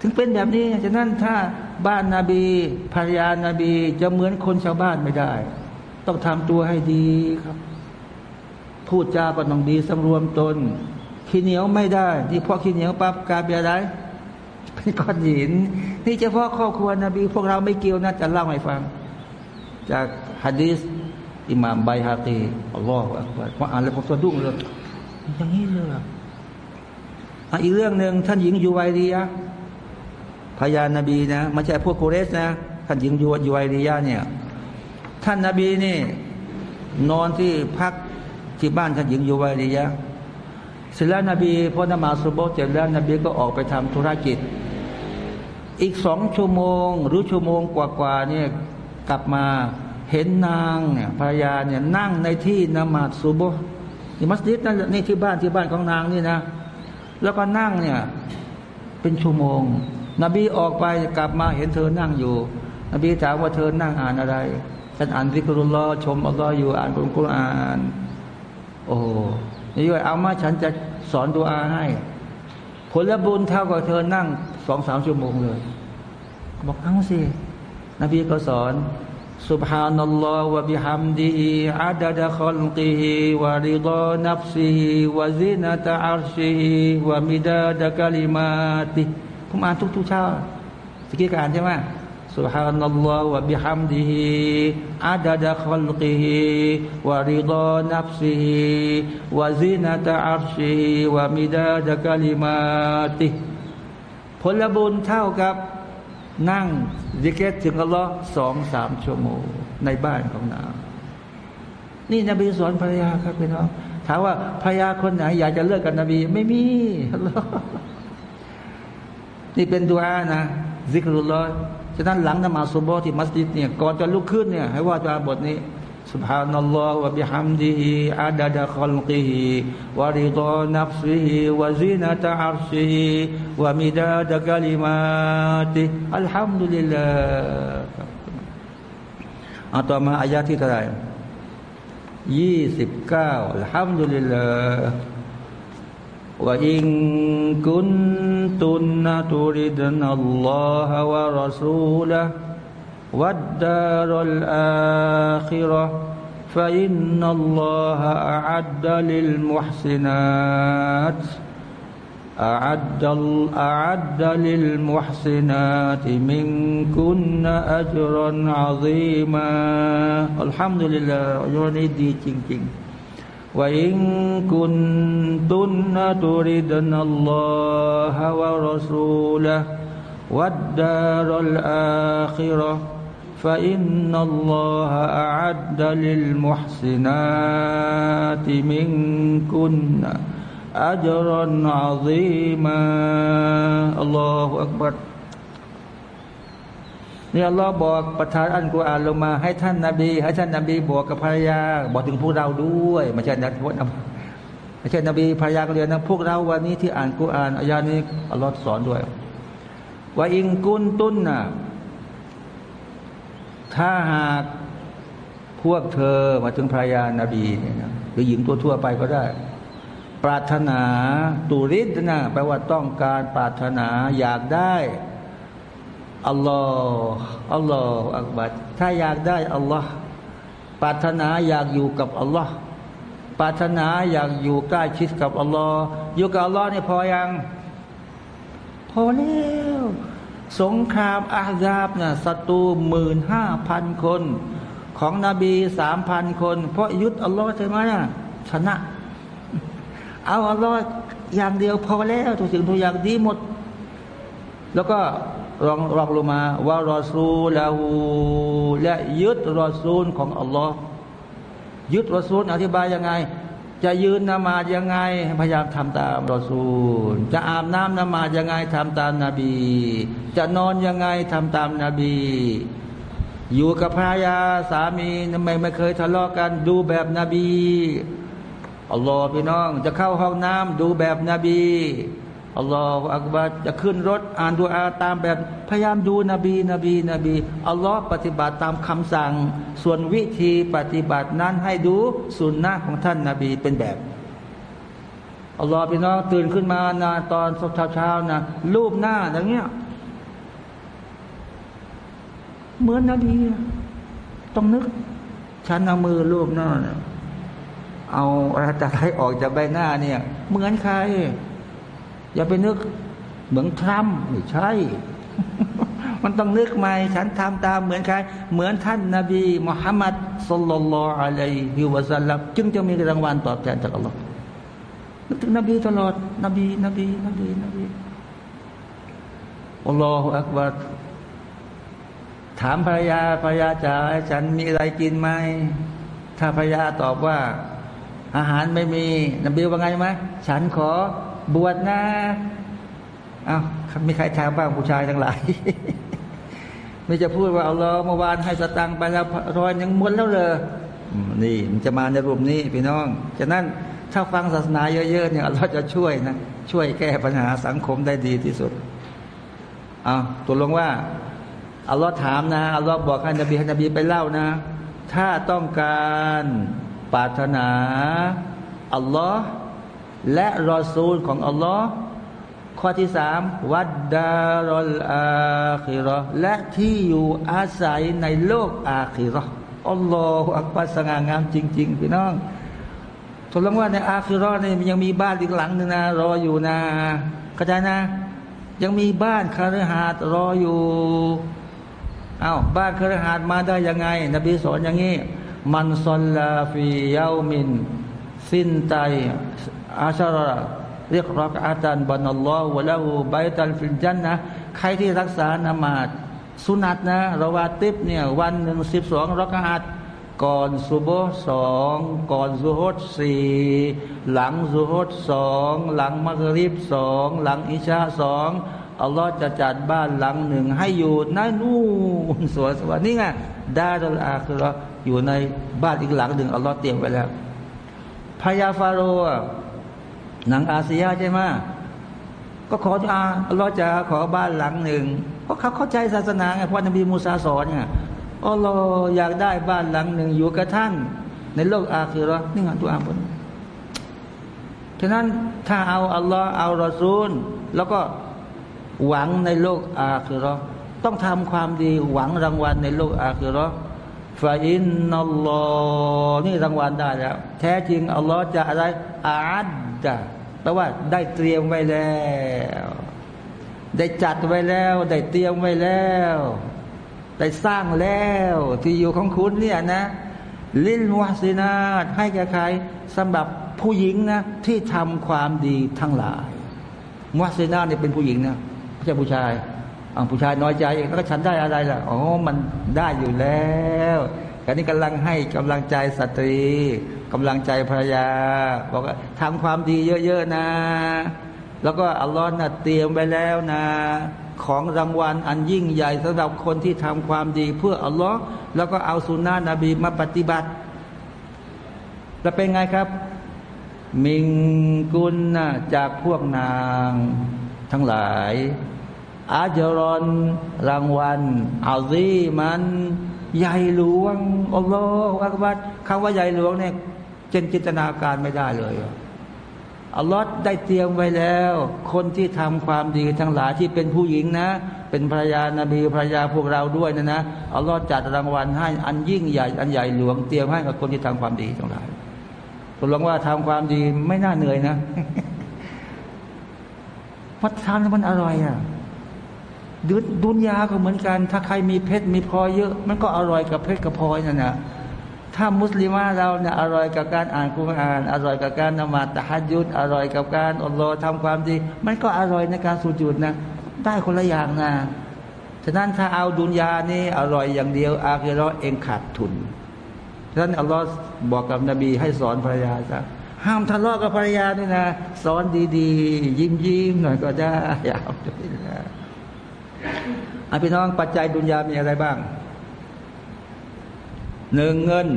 ถึงเป็นแบบนี้ฉะนั้นถ้าบ้านนาบีภรรยานาบีจะเหมือนคนชาวบ้านไม่ได้ ต้องทำตัวให้ดีครับ พูดจาก็ต้องดีสำรวมตนขี้เหนียวไม่ได้ ที่พอขี้เหนียวปั๊บกลายเป็นอะไร ก้อนหิน นี่เฉพาะครอบครัวนบีพวกเราไม่เกี่ยวนะจะเล่าให้ฟัง จากฮะดีสอิหม่ามไบฮาตีอัลลอฮฺพออ่านแล้วผมสะดุ้งเลยอย่างนี้เลยอะอีกเรื่องหนึ่งท่านหญิงอยู่ไวดีอะพญานาบีนะไม่ใช่พวกโคเรสนะท่านหญิงยูยูไอริยาเนี่ย ท่านนาบีนี่ นอนที่พักที่บ้านท่านหญิงยูไอริยาเสร็จแล้วนบีพอนมาสุโบเสร็จแล้วนบีก็ออกไปทำธุรกิจ อีกสองชั่วโมง หรือชั่วโมงกว่าๆเนี่ยกลับมาเห็นนางเนี่ยภรรยาเนี่ยนั่งในที่นมาสุโบนี่มัสยิดนั่นนี่ที่บ้านที่บ้านของนางนี่นะ แล้วก็นั่งเนี่ยเป็นชั่วโมง นบีออกไปกลับมาเห็นเธอนั่งอยู่ นบีถามว่าเธอนั่งอ่านอะไรฉันอ่านซิกรุลลอชมอัลลอฮ์อยู่อ่านกุรอาน โอ้นี่ว่าเอามาฉันจะสอนดูอาให้ ผลบุญเท่ากับเธอนั่ง สองสามชั่วโมงเลยบอกเอาสิ นบีก็สอนสุบฮานัลลอฮฺวะบิฮัมดีอัดดะคอลกีวะริดอนับซีวะซินะตะอัรชีวะมิดะดะกะลิมาติผมอ่านทุกทุกเช้าสกี้การใช่ไหมสุบฮานัลลอฮฺวะบิฮัมดีอัดดะคอลกีวะริดอนับซีวะซินะตะอัรชีวะมิดะดะกะลิมาติ ลบุญเท่ากับนั่งดิเกตถึงอัลลอฮ์สองสามชั่วโมงในบ้านของนางนี่นบีสอนภรรยาครับพี่น้องถามว่าภรรยาคนไหนอยากจะเลิกกับนบี ไม่มีนี่เป็นดุอานะซิกรุลลอฮ์ฉะนั้นหลังนมาสุบฮ์ที่มัสยิดเนี่ยก่อนจะลุกขึ้นเนี่ยให้ว่าจะบทนี้ سبحان الله وبحمده عدد خلقه ورضا نفسه وزينة عرشه ومداد كلماته الحمد لله เอาต่อมาอายาที่เท่าไหร่ยี่สิบเก้าอัลฮัมดุลิลลาห์ว่าอิงกุนตุนนะตุริดนัลลอฮะวะรอซูละ والدار الآخرة فإن الله أعد للمحسنات أعد أعد للمحسنات منكن أجرا عظيما. الحمد لله أجرني دي جين. وإن كنتن تردن الله ورسوله والدار الآخرة فإن الله أعد للمحسنات منكن أجرا عظيما الله أكبر นี่อัลลอฮ์บอกประทานอันกุรอานลงมา ให้ท่านนาบีให้ท่านนาบีบอกกับภรรยา บอกถึงพวกเราด้วยไม่ใช่นักพจน์ไม่ใช่นบีภรรยาก็เรียนนะพวกเราวันนี้ที่อ่านกุรอานอายานี้อัลลอฮ์สอนด้วย ว่าอิงกุนตุนนะ ถ้าหากพวกเธอมาถึงภรรยานาบีเนี่ยนะหรือหญิงตัวทั่วไปก็ได้ ปรารถนาตุริดนะแปลว่าต้องการปรารถนาอยากได้อัลลอฮ์อัลลอฮ์อักบัดถ้าอยากได้อัลลอฮ์ปรารถนาอยากอยู่กับอัลลอฮ์ปรารถนาอยากอยู่ใกล้ชิดกับอัลลอฮ์อยู่กับอัลลอฮ์เนี่ยพอยังพอแล้ว สงครามอาซาบนะ่ะศัตรูหมื่นห้าพันคน ของนบีสามพันคน เพราะยุดอัลลอฮ์ใช่ไหมชนะ เอาอัลลอฮ์อย่างเดียวพอแล้วทุกสิ่งทุกอย่างดีหมด แล้วก็รองรองลงมาว่ารอซูลาหูและยึดรอซูลของอัลลอฮ์ยึดรอซูลอธิบายยังไง จะยืนนมาดยังไง พยายามทำตามรอซูล จะอาบน้ำนมาดยังไงทำตามนาบี จะนอนยังไงทำตามนาบี อยู่กับภรรยาสามีทำไมไม่เคยทะเลาะกันดูแบบนบีอัลลอฮ์พี่น้อง จะเข้าห้องน้ำดูแบบนบี อัลลอฮฺอักบารจะขึ้นรถอ่านดูอาตามแบบพยายามดูนบีนบีนบีอัลลอฮฺปฏิบัติตามคำสั่ง ส่วนวิธีปฏิบัตินั้นให้ดูสุนนะของท่านนาบีเป็นแบบอัลลอฮฺพี่น้องตื่นขึ้นมานะตอนเช้าเช้านะรูปหน้าอย่างเงี้ยเหมือนนบีต้องนึก ฉันเอามือรูปหน้าเอาอะไรตะไคร้ออกจากใบหน้าเนี่ย เหมือนใคร อย่าไปนึกเหมือนทรัมไม่ใช่ มันต้องนึกใหม่ฉันทำตามเหมือนใคร เหมือนท่านนาบีมุฮัมมัดสุลลัลลอฮุอะลัยฮิวะสัลลัมจึงจะมีรางวัลตอบแทนจากอัลลอฮ์นึกถึงนบีตลอด นบี นบี นบี นบีอัลลอฮฺอักบัรถามภรรยาภรรยาจ๋าฉันมีอะไรกินไหม ถ้าภรรยาตอบว่า อาหารไม่มี นบีว่าไงไหมฉันขอ บวชนะอา้าวมีใครถามบ้างผู้ชายทั้งหลายไม่จะพูดว่าเอาลอเมื่อวานให้สตังไปแล้วรอยยังม้วนแล้วเลยนี่มันจะมาในรูปนี้พี่น้องฉะนั้นถ้าฟังศาสนาเยอะๆเนี่ยเราจะช่วยนะช่วยแก้ปัญหาสังคมได้ดีที่สุดเอาตัวลงว่าอัลลอฮ์ถามนะอัลลอฮ์บอกให้นบีให้นบีไปเล่านะ ถ้าต้องการปรารถนาอัลลอฮ์ และรอซูลของอัลลอฮ์ข้อที่สามวัดดารอลอาคิรอและที่อยู่อาศัยในโลกอาคิรออัลลอฮฺอักบัรสง่างามจริง ๆ พี่น้องทดลองว่าในอาคิรอเนี่ยยังมีบ้านอีกหลังหนึ่งนะรออยู่นะเข้าใจนะ ยังมีบ้านคาร์หาดรออยู่อา้าวบ้านคาร์หาดมาได้ยังไง นบีสอนอย่างนี้ มันซอลลาฟียามิน สิ้นใจ อาชาระเรียกรักอาตันบันอัลลอฮฺวะละหูไบตันฟิลจันนะใครที่รักษานามาดสุนัตนะระวาติบเนี่ยวันหนึ่งสิบสองรักอาตก่อนซุบสองก่อนซุฮดสี่หลังซุฮดสองหลังมักริบสองหลังอิชาสองอัลลอฮ์จะจัดบ้านหลังหนึ่งให้อยู่ในนู่นสวนสวรรค์นี่ไงดารุลอาคือเราอยู่ในบ้านอีกหลังหนึ่งอัลลอฮ์เตรียมไว้แล้วพญาฟาโรห์ หนังอาเซียใช่ไหมก็ขออาอัลลอฮ์จะขอบ้านหลังหนึ่งเพราะเขาเข้าใจศาสนาไงเพราะนบีมูซาสอนไงอัลลอฮ์อยากได้บ้านหลังหนึ่งอยู่กับท่าน ในโลกอาคือเรานี่งานตัวอาบนฉะนั้นถ้าเอาอัลลอฮ์เอารอซูล แล้วก็หวังในโลกอาคือเราต้องทำความดีหวังรางวัลในโลกอาคือเราฟาอินนัลลอฮ์นี่รางวัลได้แล้ว แท้จริงอัลลอฮ์จะอะไรอาดด ลว่าได้เตรียมไว้แล้ว ได้จัดไว้แล้ว ได้เตรียมไว้แล้ว ได้สร้างแล้ว ที่อยู่ของคุณเนี่ยนะ ลิลมุฮซินาให้แก่ใครสำหรับผู้หญิงนะที่ทำความดีทั้งหลายมุฮซินาเนี่ยเป็นผู้หญิงนะไม่ใช่ผู้ชายอ่าผู้ชายน้อยใจเองแล้วก็ฉันได้อะไรล่ะอ๋อมันได้อยู่แล้วอันนี้กำลังให้กำลังใจสตรี กำลังใจภรรยา บอกว่าทำความดีเยอะๆนะ แล้วก็อัลลอฮ์น่ะเตรียมไว้แล้วนะ ของรางวัลอันยิ่งใหญ่สำหรับคนที่ทำความดีเพื่ออัลลอฮ์แล้วก็เอาสุนนะนบีมาปฏิบัติแล้วเป็นไงครับ มิงกุลนะจากพวกนางทั้งหลาย อาจรอนรางวัลอาซีมัน ใหญ่หลวงอัลลอฮฺอักบัดคำว่าใหญ่หลวงเนี่ย จนจินตนาการไม่ได้เลยอัลลอฮ์ได้เตรียมไว้แล้ว คนที่ทำความดีทั้งหลายที่เป็นผู้หญิงนะ เป็นภรรยานาบีภรรยาพวกเราด้วยนะนะอัลลอฮ์จัดรางวัลให้อันยิ่งใหญ่อันใหญ่หลวงเตรียมให้กับคนที่ทำความดีทั้งหลายตกลงว่าทำความดีไม่น่าเหนื่อยนะพัฒทานมันอร่อยอะดุดุนยาก็เหมือนกัน ถ้าใครมีเพชรมีพลอยเยอะ มันก็อร่อยกับเพชรกับพลอยนั่นนะ ถ้ามุสลิมาเราเนี่ยอร่อยกับการอ่านคุรานอร่อยกับการนมาตะฮัดยุดอร่อยกับการอัลลอฮ์ทำความดี มันก็อร่อยในการสุญูดนะ ได้คนละอย่างนะฉะนั้นถ้าเอาดุนยานี่อร่อยอย่างเดียว อาคิรอเองขาดทุนฉะนั้นอัลลอฮ์บอกกับนบีให้สอนภรรยาซะห้ามทะเลาะกับภรรยาด้วยนะ สอนดีๆ ยิ้มยิ้มหน่อยก็ได้อย่าเอาด้วยนะอพี่น้องปัจจัยดุนยามีอะไรบ้าง หนึ่งเงิน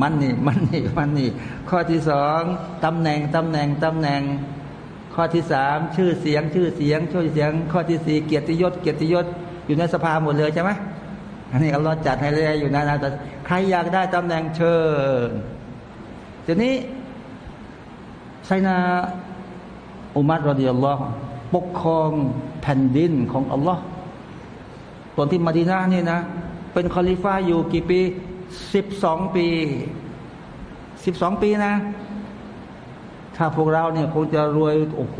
มันนี่มันนี่มันนี่ข้อที่สองตำแหน่งตำแหน่งตำแหน่ง ข้อที่สามชื่อเสียงชื่อเสียงชื่อเสียง ข้อที่สี่เกียรติยศเกียรติยศ อยู่ในสภาหมดเลยใช่ไหมอันนี้อัลลอฮ์จัดให้เลยอยู่นะนะแต่ใครอยากได้ตำแหน่งเชิญทีนี้ไซนาอุมัรรดิยัลลอฮ์ปกครองแผ่นดินของอัลลอฮ์ตอนที่มาดีนานี่นะ เป็นคอลิฟ้าอยู่กี่ปีสิบสองปีสิบสองปีนะ ถ้าพวกเราเนี่ยคงจะรวยโอ้โห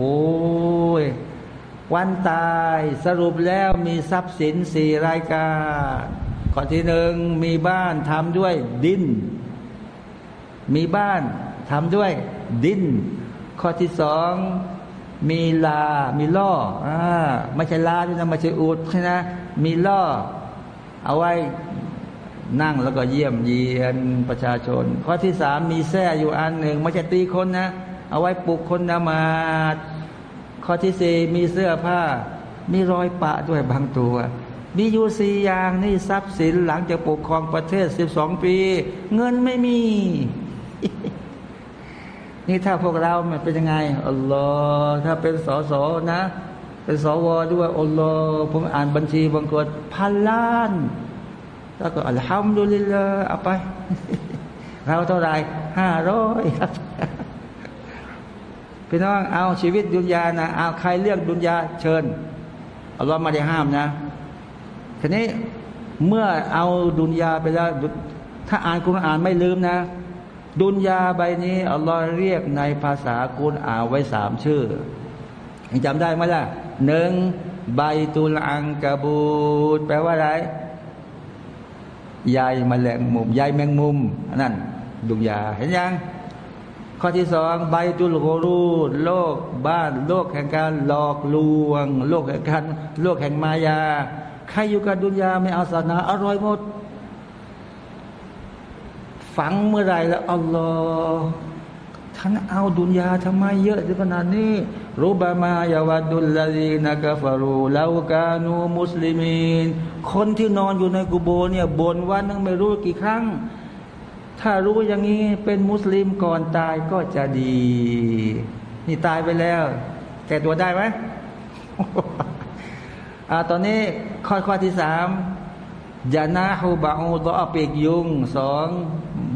วันตายสรุปแล้วมีทรัพย์สินสี่รายการข้อที่หนึ่งมีบ้านทำด้วยดิน มีบ้านทำด้วยดิน ข้อที่สองมีลา มีล่ออ่าไม่ใช่ลาด้วยนะไม่ใช่อูดใช่นะมีล่อ เอาไว้นั่งแล้วก็เยี่ยมเยียนประชาชน ข้อที่สามมีแส้อยู่อันหนึ่งไม่ใช่ตีคนนะ เอาไว้ปลุกคนนมาดข้อที่สี่มีเสื้อผ้า มีรอยปะด้วยบางตัว มีอยู่สี่อย่างนี่ทรัพย์สินหลังจากปกครองประเทศสิบสองปี เงินไม่มี นี่ถ้าพวกเรามันเป็นยังไงอัลลอฮ์ถ้าเป็นสอสอนะ เป็นสวด้วยอัลลอฮ์ผมอ่านบัญชีบางคนพันล้าน แล้วก็อัลฮัมดุลิลลาห์เอาไป เราเท่าไรห้าร้อยครับพี่น้องเอาชีวิตดุนยานะเอาใครเลือกดุนยาเชิญอัลลอฮ์มาได้ห้ามนะทีนี้เมื่อเอาดุนยาไปแล้วถ้าอ่านคุณอ่านไม่ลืมนะ ดุนยาใบนี้อัลลอฮ์เรียกในภาษากุณอ่านไว้สามชื่อจำได้ไหมล่ะ หนึ่งใบตุลอังกาบูดแปลว่าอะไรใยแมลงมุมใยแมงมุมนั่นดุงยาเห็นยังข้อที่สองใบตุลโกรูดโลกบ้าน โลกแห่งการหลอกลวง โลกแห่งการโลกแห่งมายา ใครอยู่กับดุนยาไม่เอาศาสนาอร่อยหมด ฝังเมื่อไรแล้วอัลลอฮ์ท่านเอาดุนยาทำไมเยอะถึงขนาดนี้ รูบามายาวดุลลาดีนักฟารูลาวกานูมุสลิมีนคนที่นอนอยู่ในกุโบเนี่ยบนวันนึงไม่รู้กี่ครั้ง ถ้ารู้อย่างนี้เป็นมุสลิมก่อนตายก็จะดี นี่ตายไปแล้ว แก่ตัวได้ไหมอ่าตอนนี้ข้อข้อที่สามยานาฮูบาอูตอปีกยุงสอง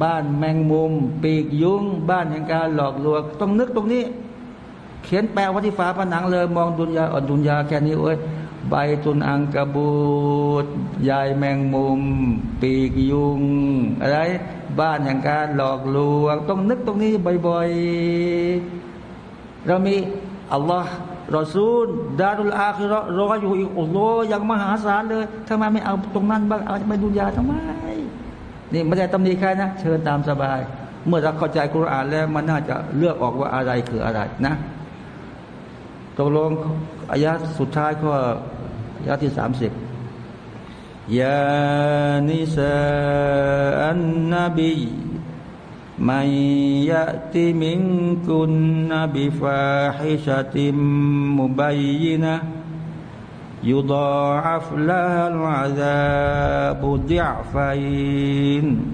บ้านแมงมุม ปีกยุง บ้านแห่งการหลอกลวงต้องนึกตรงนี้ เขียนแปลว่าที่ฝาผนังเลย มองดุนยาอ่อนดุนยาแค่นี้เอ้ยใบตุนอังกระบูดยายแมงมุม ปีกยุง อะไร บ้านแห่งการหลอกลวง ต้องนึกตรงนี้บ่อยๆ เรามีอัลลอฮ์รอซูล ดารุลอาคิเราะห์รออยู่อีกโอ้โหยังมหาศาลเลยทำไมไม่เอาตรงนั้นบ้างเอาไปดุนยาทำไม นี่ไม่ได้ตำหนิใครนะ เชิญตามสบาย เมื่อเราเข้าใจกุรอานแล้วมันน่าจะเลือกออกว่าอะไรคืออะไรนะ ตกลงอายะสุดท้ายก็อายะที่สามสิบยานิสาอันนบีมันยะติมิงกุนนบิฟาฮิชะติมมุบัยนะ يضاعف لها العذاب ضعفين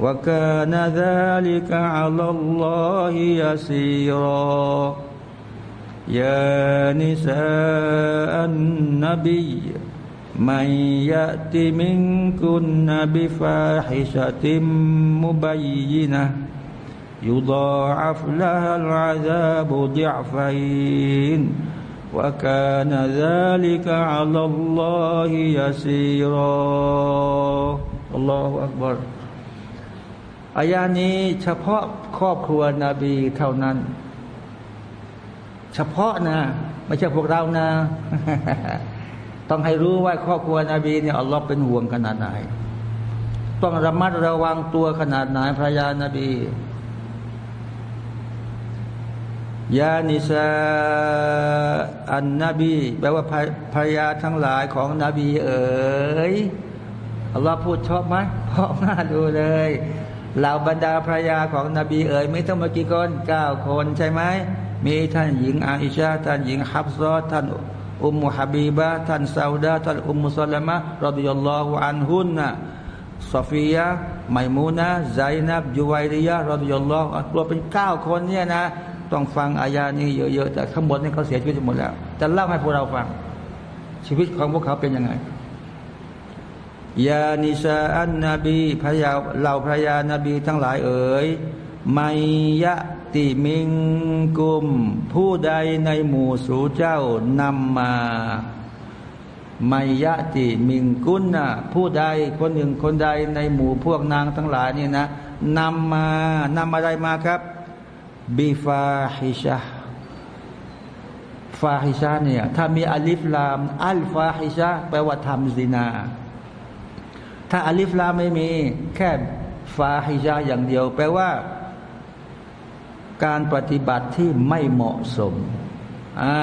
وكان ذلك على الله يسيرا يا نساء النبي من يأت منكن بفاحشة مبينة يضاعف لها العذاب ضعفين وكان ذلك على الله يسيرا الله أكبر อายานี้เฉพาะครอบครัวนบีเท่านั้น เฉพาะนะ ไม่ใช่พวกเรานะ ต้องให้รู้ว่าครอบครัวนบีเนี่ยอัลลอฮ์เป็นห่วงขนาดไหน ต้องระมัดระวังตัวขนาดไหนพระยานาบียานิซาอันนบีแปลว่าภรรยาทั้งหลายของนบีเอ๋ยอัลลอฮ์พูดชอบไหมพอมาดูเลยเหล่าบรรดาภรรยาของนบีเอ๋ยไม่ต้องมากี่คนเก้าคนใช่ไหม มีท่านหญิงอาอิชาท่านหญิงฮับซอท่านอุมมุฮับีบะท่านซาอุดาท่านอุมมุสลามะรดิยัลลอฮุอันฮุนนะซอฟียะไมมูนะไซนับยูไวริยะรดิยัลลอฮุรวมเป็นเก้าคนเนี่ยนะ ต้องฟังอายานี้เยอะๆแต่ข้างบนนี่เขาเสียชีวิตหมดแล้วจะเล่าให้พวกเราฟัง ชีวิตของพวกเขาเป็นยังไงยานิซาอันนบีพระยาเหล่าพระยานบีทั้งหลายเอ๋ยไมยะ ติมิงกุม ผู้ใดในหมู่สูเจ้านำมาไมยะติมิงกุนนะผู้ใดคนหนึ่งคนใดในหมู่พวกนางทั้งหลายนี่นะนำมานำอะไรมาครับบิฟาฮิชาฟาฮิชาเนี่ยถ้ามีอัลิฟลาม อัลฟาฮิชาแปลว่าทำซินา ถ้าอัลิฟลามไม่มี แค่ฟาฮิชาอย่างเดียว แปลว่า การปฏิบัติที่ไม่เหมาะสมอ่า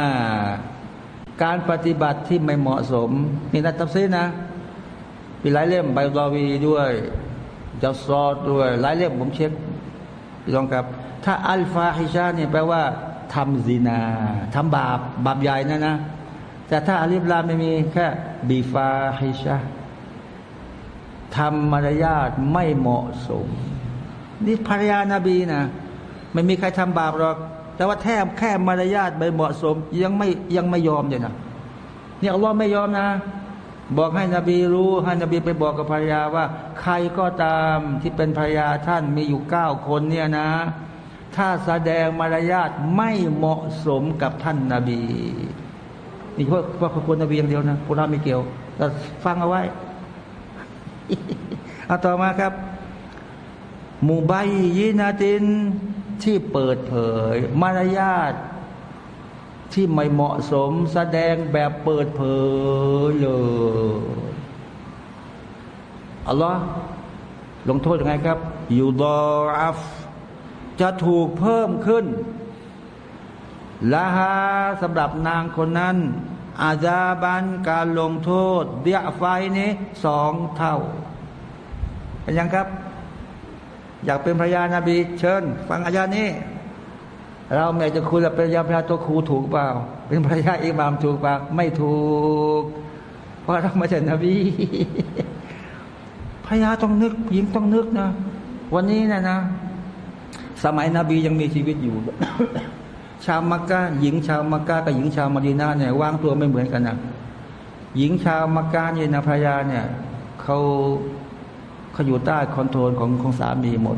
การปฏิบัติที่ไม่เหมาะสม นี่นะตับซีนะมีหลายเล่มไบรอวีด้วยจัสซอดด้วย หลายเล่มผมเช็คพี่น้องครับ ถ้าอัลฟาฮิชาเนี่ยแปลว่าทำซีนาทำบาปบาปใหญ่นะนะ แต่ถ้าอัลิฟลาไม่มีแค่บีฟาฮิชาทำมารยาทไม่เหมาะสม นี่ภรรยานาบีนะ ไม่มีใครทำบาปหรอก แต่ว่าแทบแค่มารยาทไม่เหมาะสม ยังไม่ยังไม่ยอมเลยนะเนี่ยอัลลอฮ์ไม่ยอมนะ บอกให้นบีรู้ให้นบีไปบอกกับภรรยาว่า ใครก็ตามที่เป็นภรรยาท่านมีอยู่เก้าคนเนี่ยนะ ถ้าแสดงมารยาทไม่เหมาะสมกับท่านนาบีนี่เพราะเพราะคนนบีอย่างเดียวนะพวกเราไม่เกี่ยวแต่ฟังเอาไว้เอาต่อมาครับมูไบยยินาติน ที่เปิดเผย มารยาทที่ไม่เหมาะสมแสดงแบบเปิดเผยเลยอัลลอฮ์ลงโทษยังไงครับยูดออัฟจะถูกเพิ่มขึ้นละฮาสำหรับนางคนนั้น อาจาบันการลงโทษ เดียไฟนี้สองเท่าเป็นยังครับ อยากเป็นพระยานาบี เชิญ ฟังอาจานี้ เราไม่จะคุยกับเป็นยาพระตัวครูถูกเปล่า เป็นพระยาอิมามถูกเปล่า ไม่ถูก เพราะเราไม่ใช่นบีพระยาต้องนึกหญิงต้องนึกนะ วันนี้นะนะ สมัยนบียังมีชีวิตอยู่ ชาวมักกะหญิงชาวมักกะกับหญิงชาวมดีนาเนี่ยวางตัวไม่เหมือนกันนะหญิงชาวมักกะเนี่ยนะพระยาเนี่ยเขา เขาอยู่ใต้คอนโทรลของของสามีหมด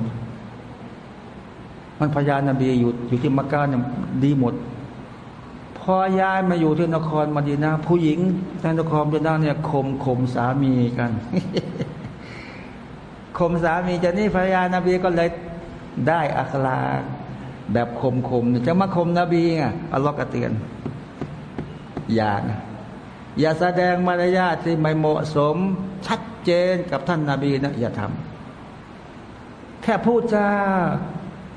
มันพญานาบีอยู่อยู่ที่มักกะเนี่ยดีหมด พอย้ายมาอยู่ที่นครมดีนาผู้หญิงในนครมดีนาเนี่ยข่มข่มสามีกันข่มสามีจะนี่ภรรยานาบีก็เลยได้อัคลาแบบข่มข่มจะมาข่มนบีไงอัลลอฮ์กเตือน อย่านะอย่าแสดงมารยาทที่ไม่เหมาะสมชัด เจนกับท่านนาบีนะอย่าทำแค่พูดจา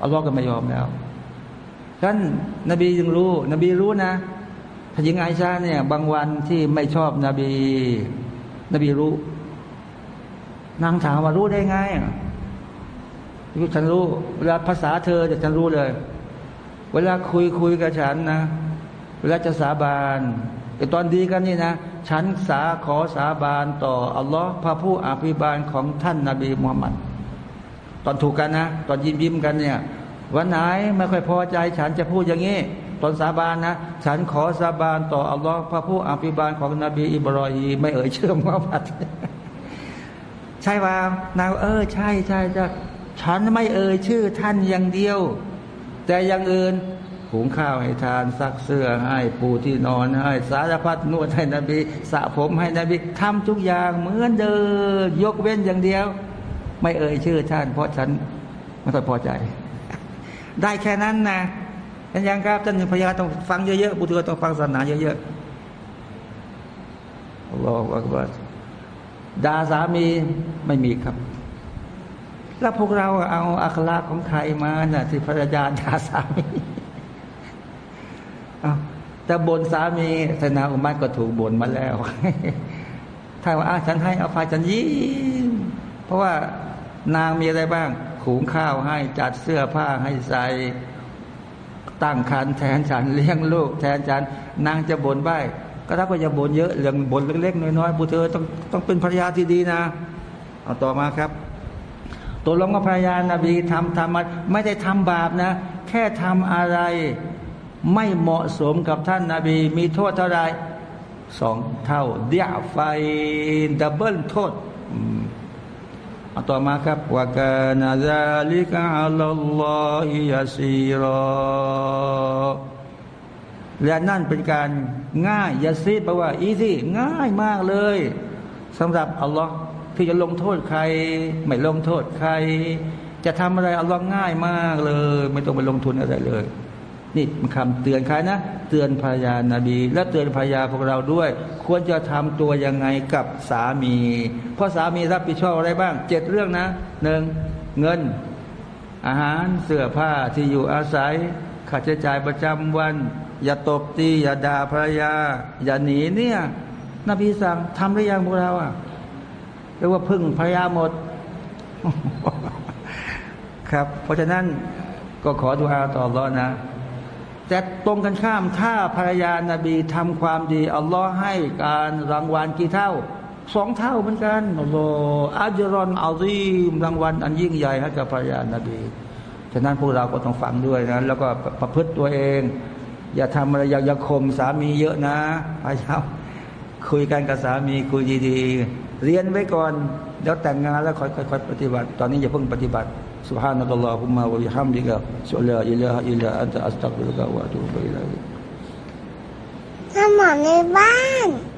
อัลลอฮ์ก็ไม่ยอมแล้วท่านนบียังรู้ นบีรู้นะถ้าหญิงไอชาเนี่ย บางวันที่ไม่ชอบนบี นบีรู้ นางถามว่ารู้ได้ไงฉันรู้ เวลาภาษาเธอจะฉันรู้เลย เวลาคุยคุยกับฉันนะ เวลาจะสาบาน แต่ตอนดีกันนี่นะ ฉันสาขอสาบานต่ออัลลอฮ์พระผู้อภิบาลของท่านนาบีมุฮัมมัดตอนถูกกันนะ ตอนยิ้มยิ้มกันเนี่ย วันไหนไม่ค่อยพอใจ ฉันจะพูดอย่างนี้ ตอนสาบานนะ ฉันขอสาบานต่ออัลลอฮ์พระผู้อภิบาลของนบีอิบรอฮีไม่เอ่ยชื่อมุฮัมมัดใช่ป่านาวเออ ใช่ใช่จ้ะฉันไม่เอ่ยชื่อท่านอย่างเดียว แต่อย่างอื่น หุงข้าวให้ทานซักเสื้อให้ปูที่นอนให้สารพัดนวดให้นบีสระผมให้นบีทำทุกอย่างเหมือนเดิมยกเว้นอย่างเดียว ไม่เอ่ยชื่อท่าน เพราะฉันไม่ค่อยพอใจ ได้แค่นั้นนะท่านยังครับท่านพยาต้องฟังเยอะๆบุตรต้องฟังศาสนาเยอะๆอัลลอฮฺอักบัรดาสามีไม่มีครับแล้วพวกเราเอาอัคลาของใครมาน่ะที่ภรรยาด่าสามี แต่บนสามีธนาอุมัดก็ถูกบ่นมาแล้ว ถ้าว่าอาฉันให้อาภาฉันยิ้มเพราะว่านางมีอะไรบ้างขุงข้าวให้จัดเสื้อผ้าให้ใส่ตั้งคันแทนฉันเลี้ยงลูก แทนฉัน นางจะบ่นบ้างก็ถ้าก็จะบ่นเยอะเรื่องบ่นเล็กๆน้อยๆบุเธอต้องต้องเป็นภรรยาที่ดีนะ เอาต่อมาครับ ตัวลงกับภรรยานาบีทำทำมาไม่ได้ทำบาปนะ แค่ทำอะไร ไม่เหมาะสมกับท่านนาบีมีโทษเท่าไรสองเท่าضعفين double โทษเอาต่อมาครับوكان ذلك على الله يسيراและนั่นเป็นการง่ายยาซีแปลว่า อีซี่ง่ายมากเลยสำหรับอัลลอฮ์ที่จะลงโทษใคร ไม่ลงโทษใคร จะทำอะไรอัลลอฮ์ง่ายมากเลย ไม่ต้องไปลงทุนอะไรเลย นี่มันคำเตือนใครนะ เตือนภรรยานาบี และเตือนภรรยาพวกเราด้วย ควรจะทำตัวยังไงกับสามี เพราะสามีรับผิดชอบอะไรบ้างเจ็ดเรื่องนะหนึ่งเงิน อาหารเสื้อผ้าที่อยู่อาศัยค่าใช้จ่ายประจำวัน อย่าตบตีอย่าด่าภรรยา อย่าหนีเนี่ย นบีสั่งทำได้ยังพวกเราอะเรียกว่าพึ่งภรรยาหมด ครับ เพราะฉะนั้นก็ขอดูอาต่อรอนะ แต่ตรงกันข้ามถ้าภรรยานาบีทำความดี อัลลอฮ์ให้การรางวัลกี่เท่าสองเท่าเหมือนกันอัลลอฮ์อัจรอนอัลซีมรางวัลอันยิ่งใหญ่ให้กับภรรยานาบีฉะนั้นพวกเราก็ต้องฟังด้วยนะแล้วก็ประพฤติตัวเอง อย่าทำอะไรอย่าอย่าข่มสามีเยอะนะพายามคุยกันกับสามีคุยดีๆ เรียนไว้ก่อน แล้วแต่งงานแล้วค่อยๆปฏิบัติ ตอนนี้อย่าเพิ่งปฏิบัติ Subhanakallahumma wa bihamdika la ilaha illa anta astaghfiruka wa atubu ilaik. Mama ni bang.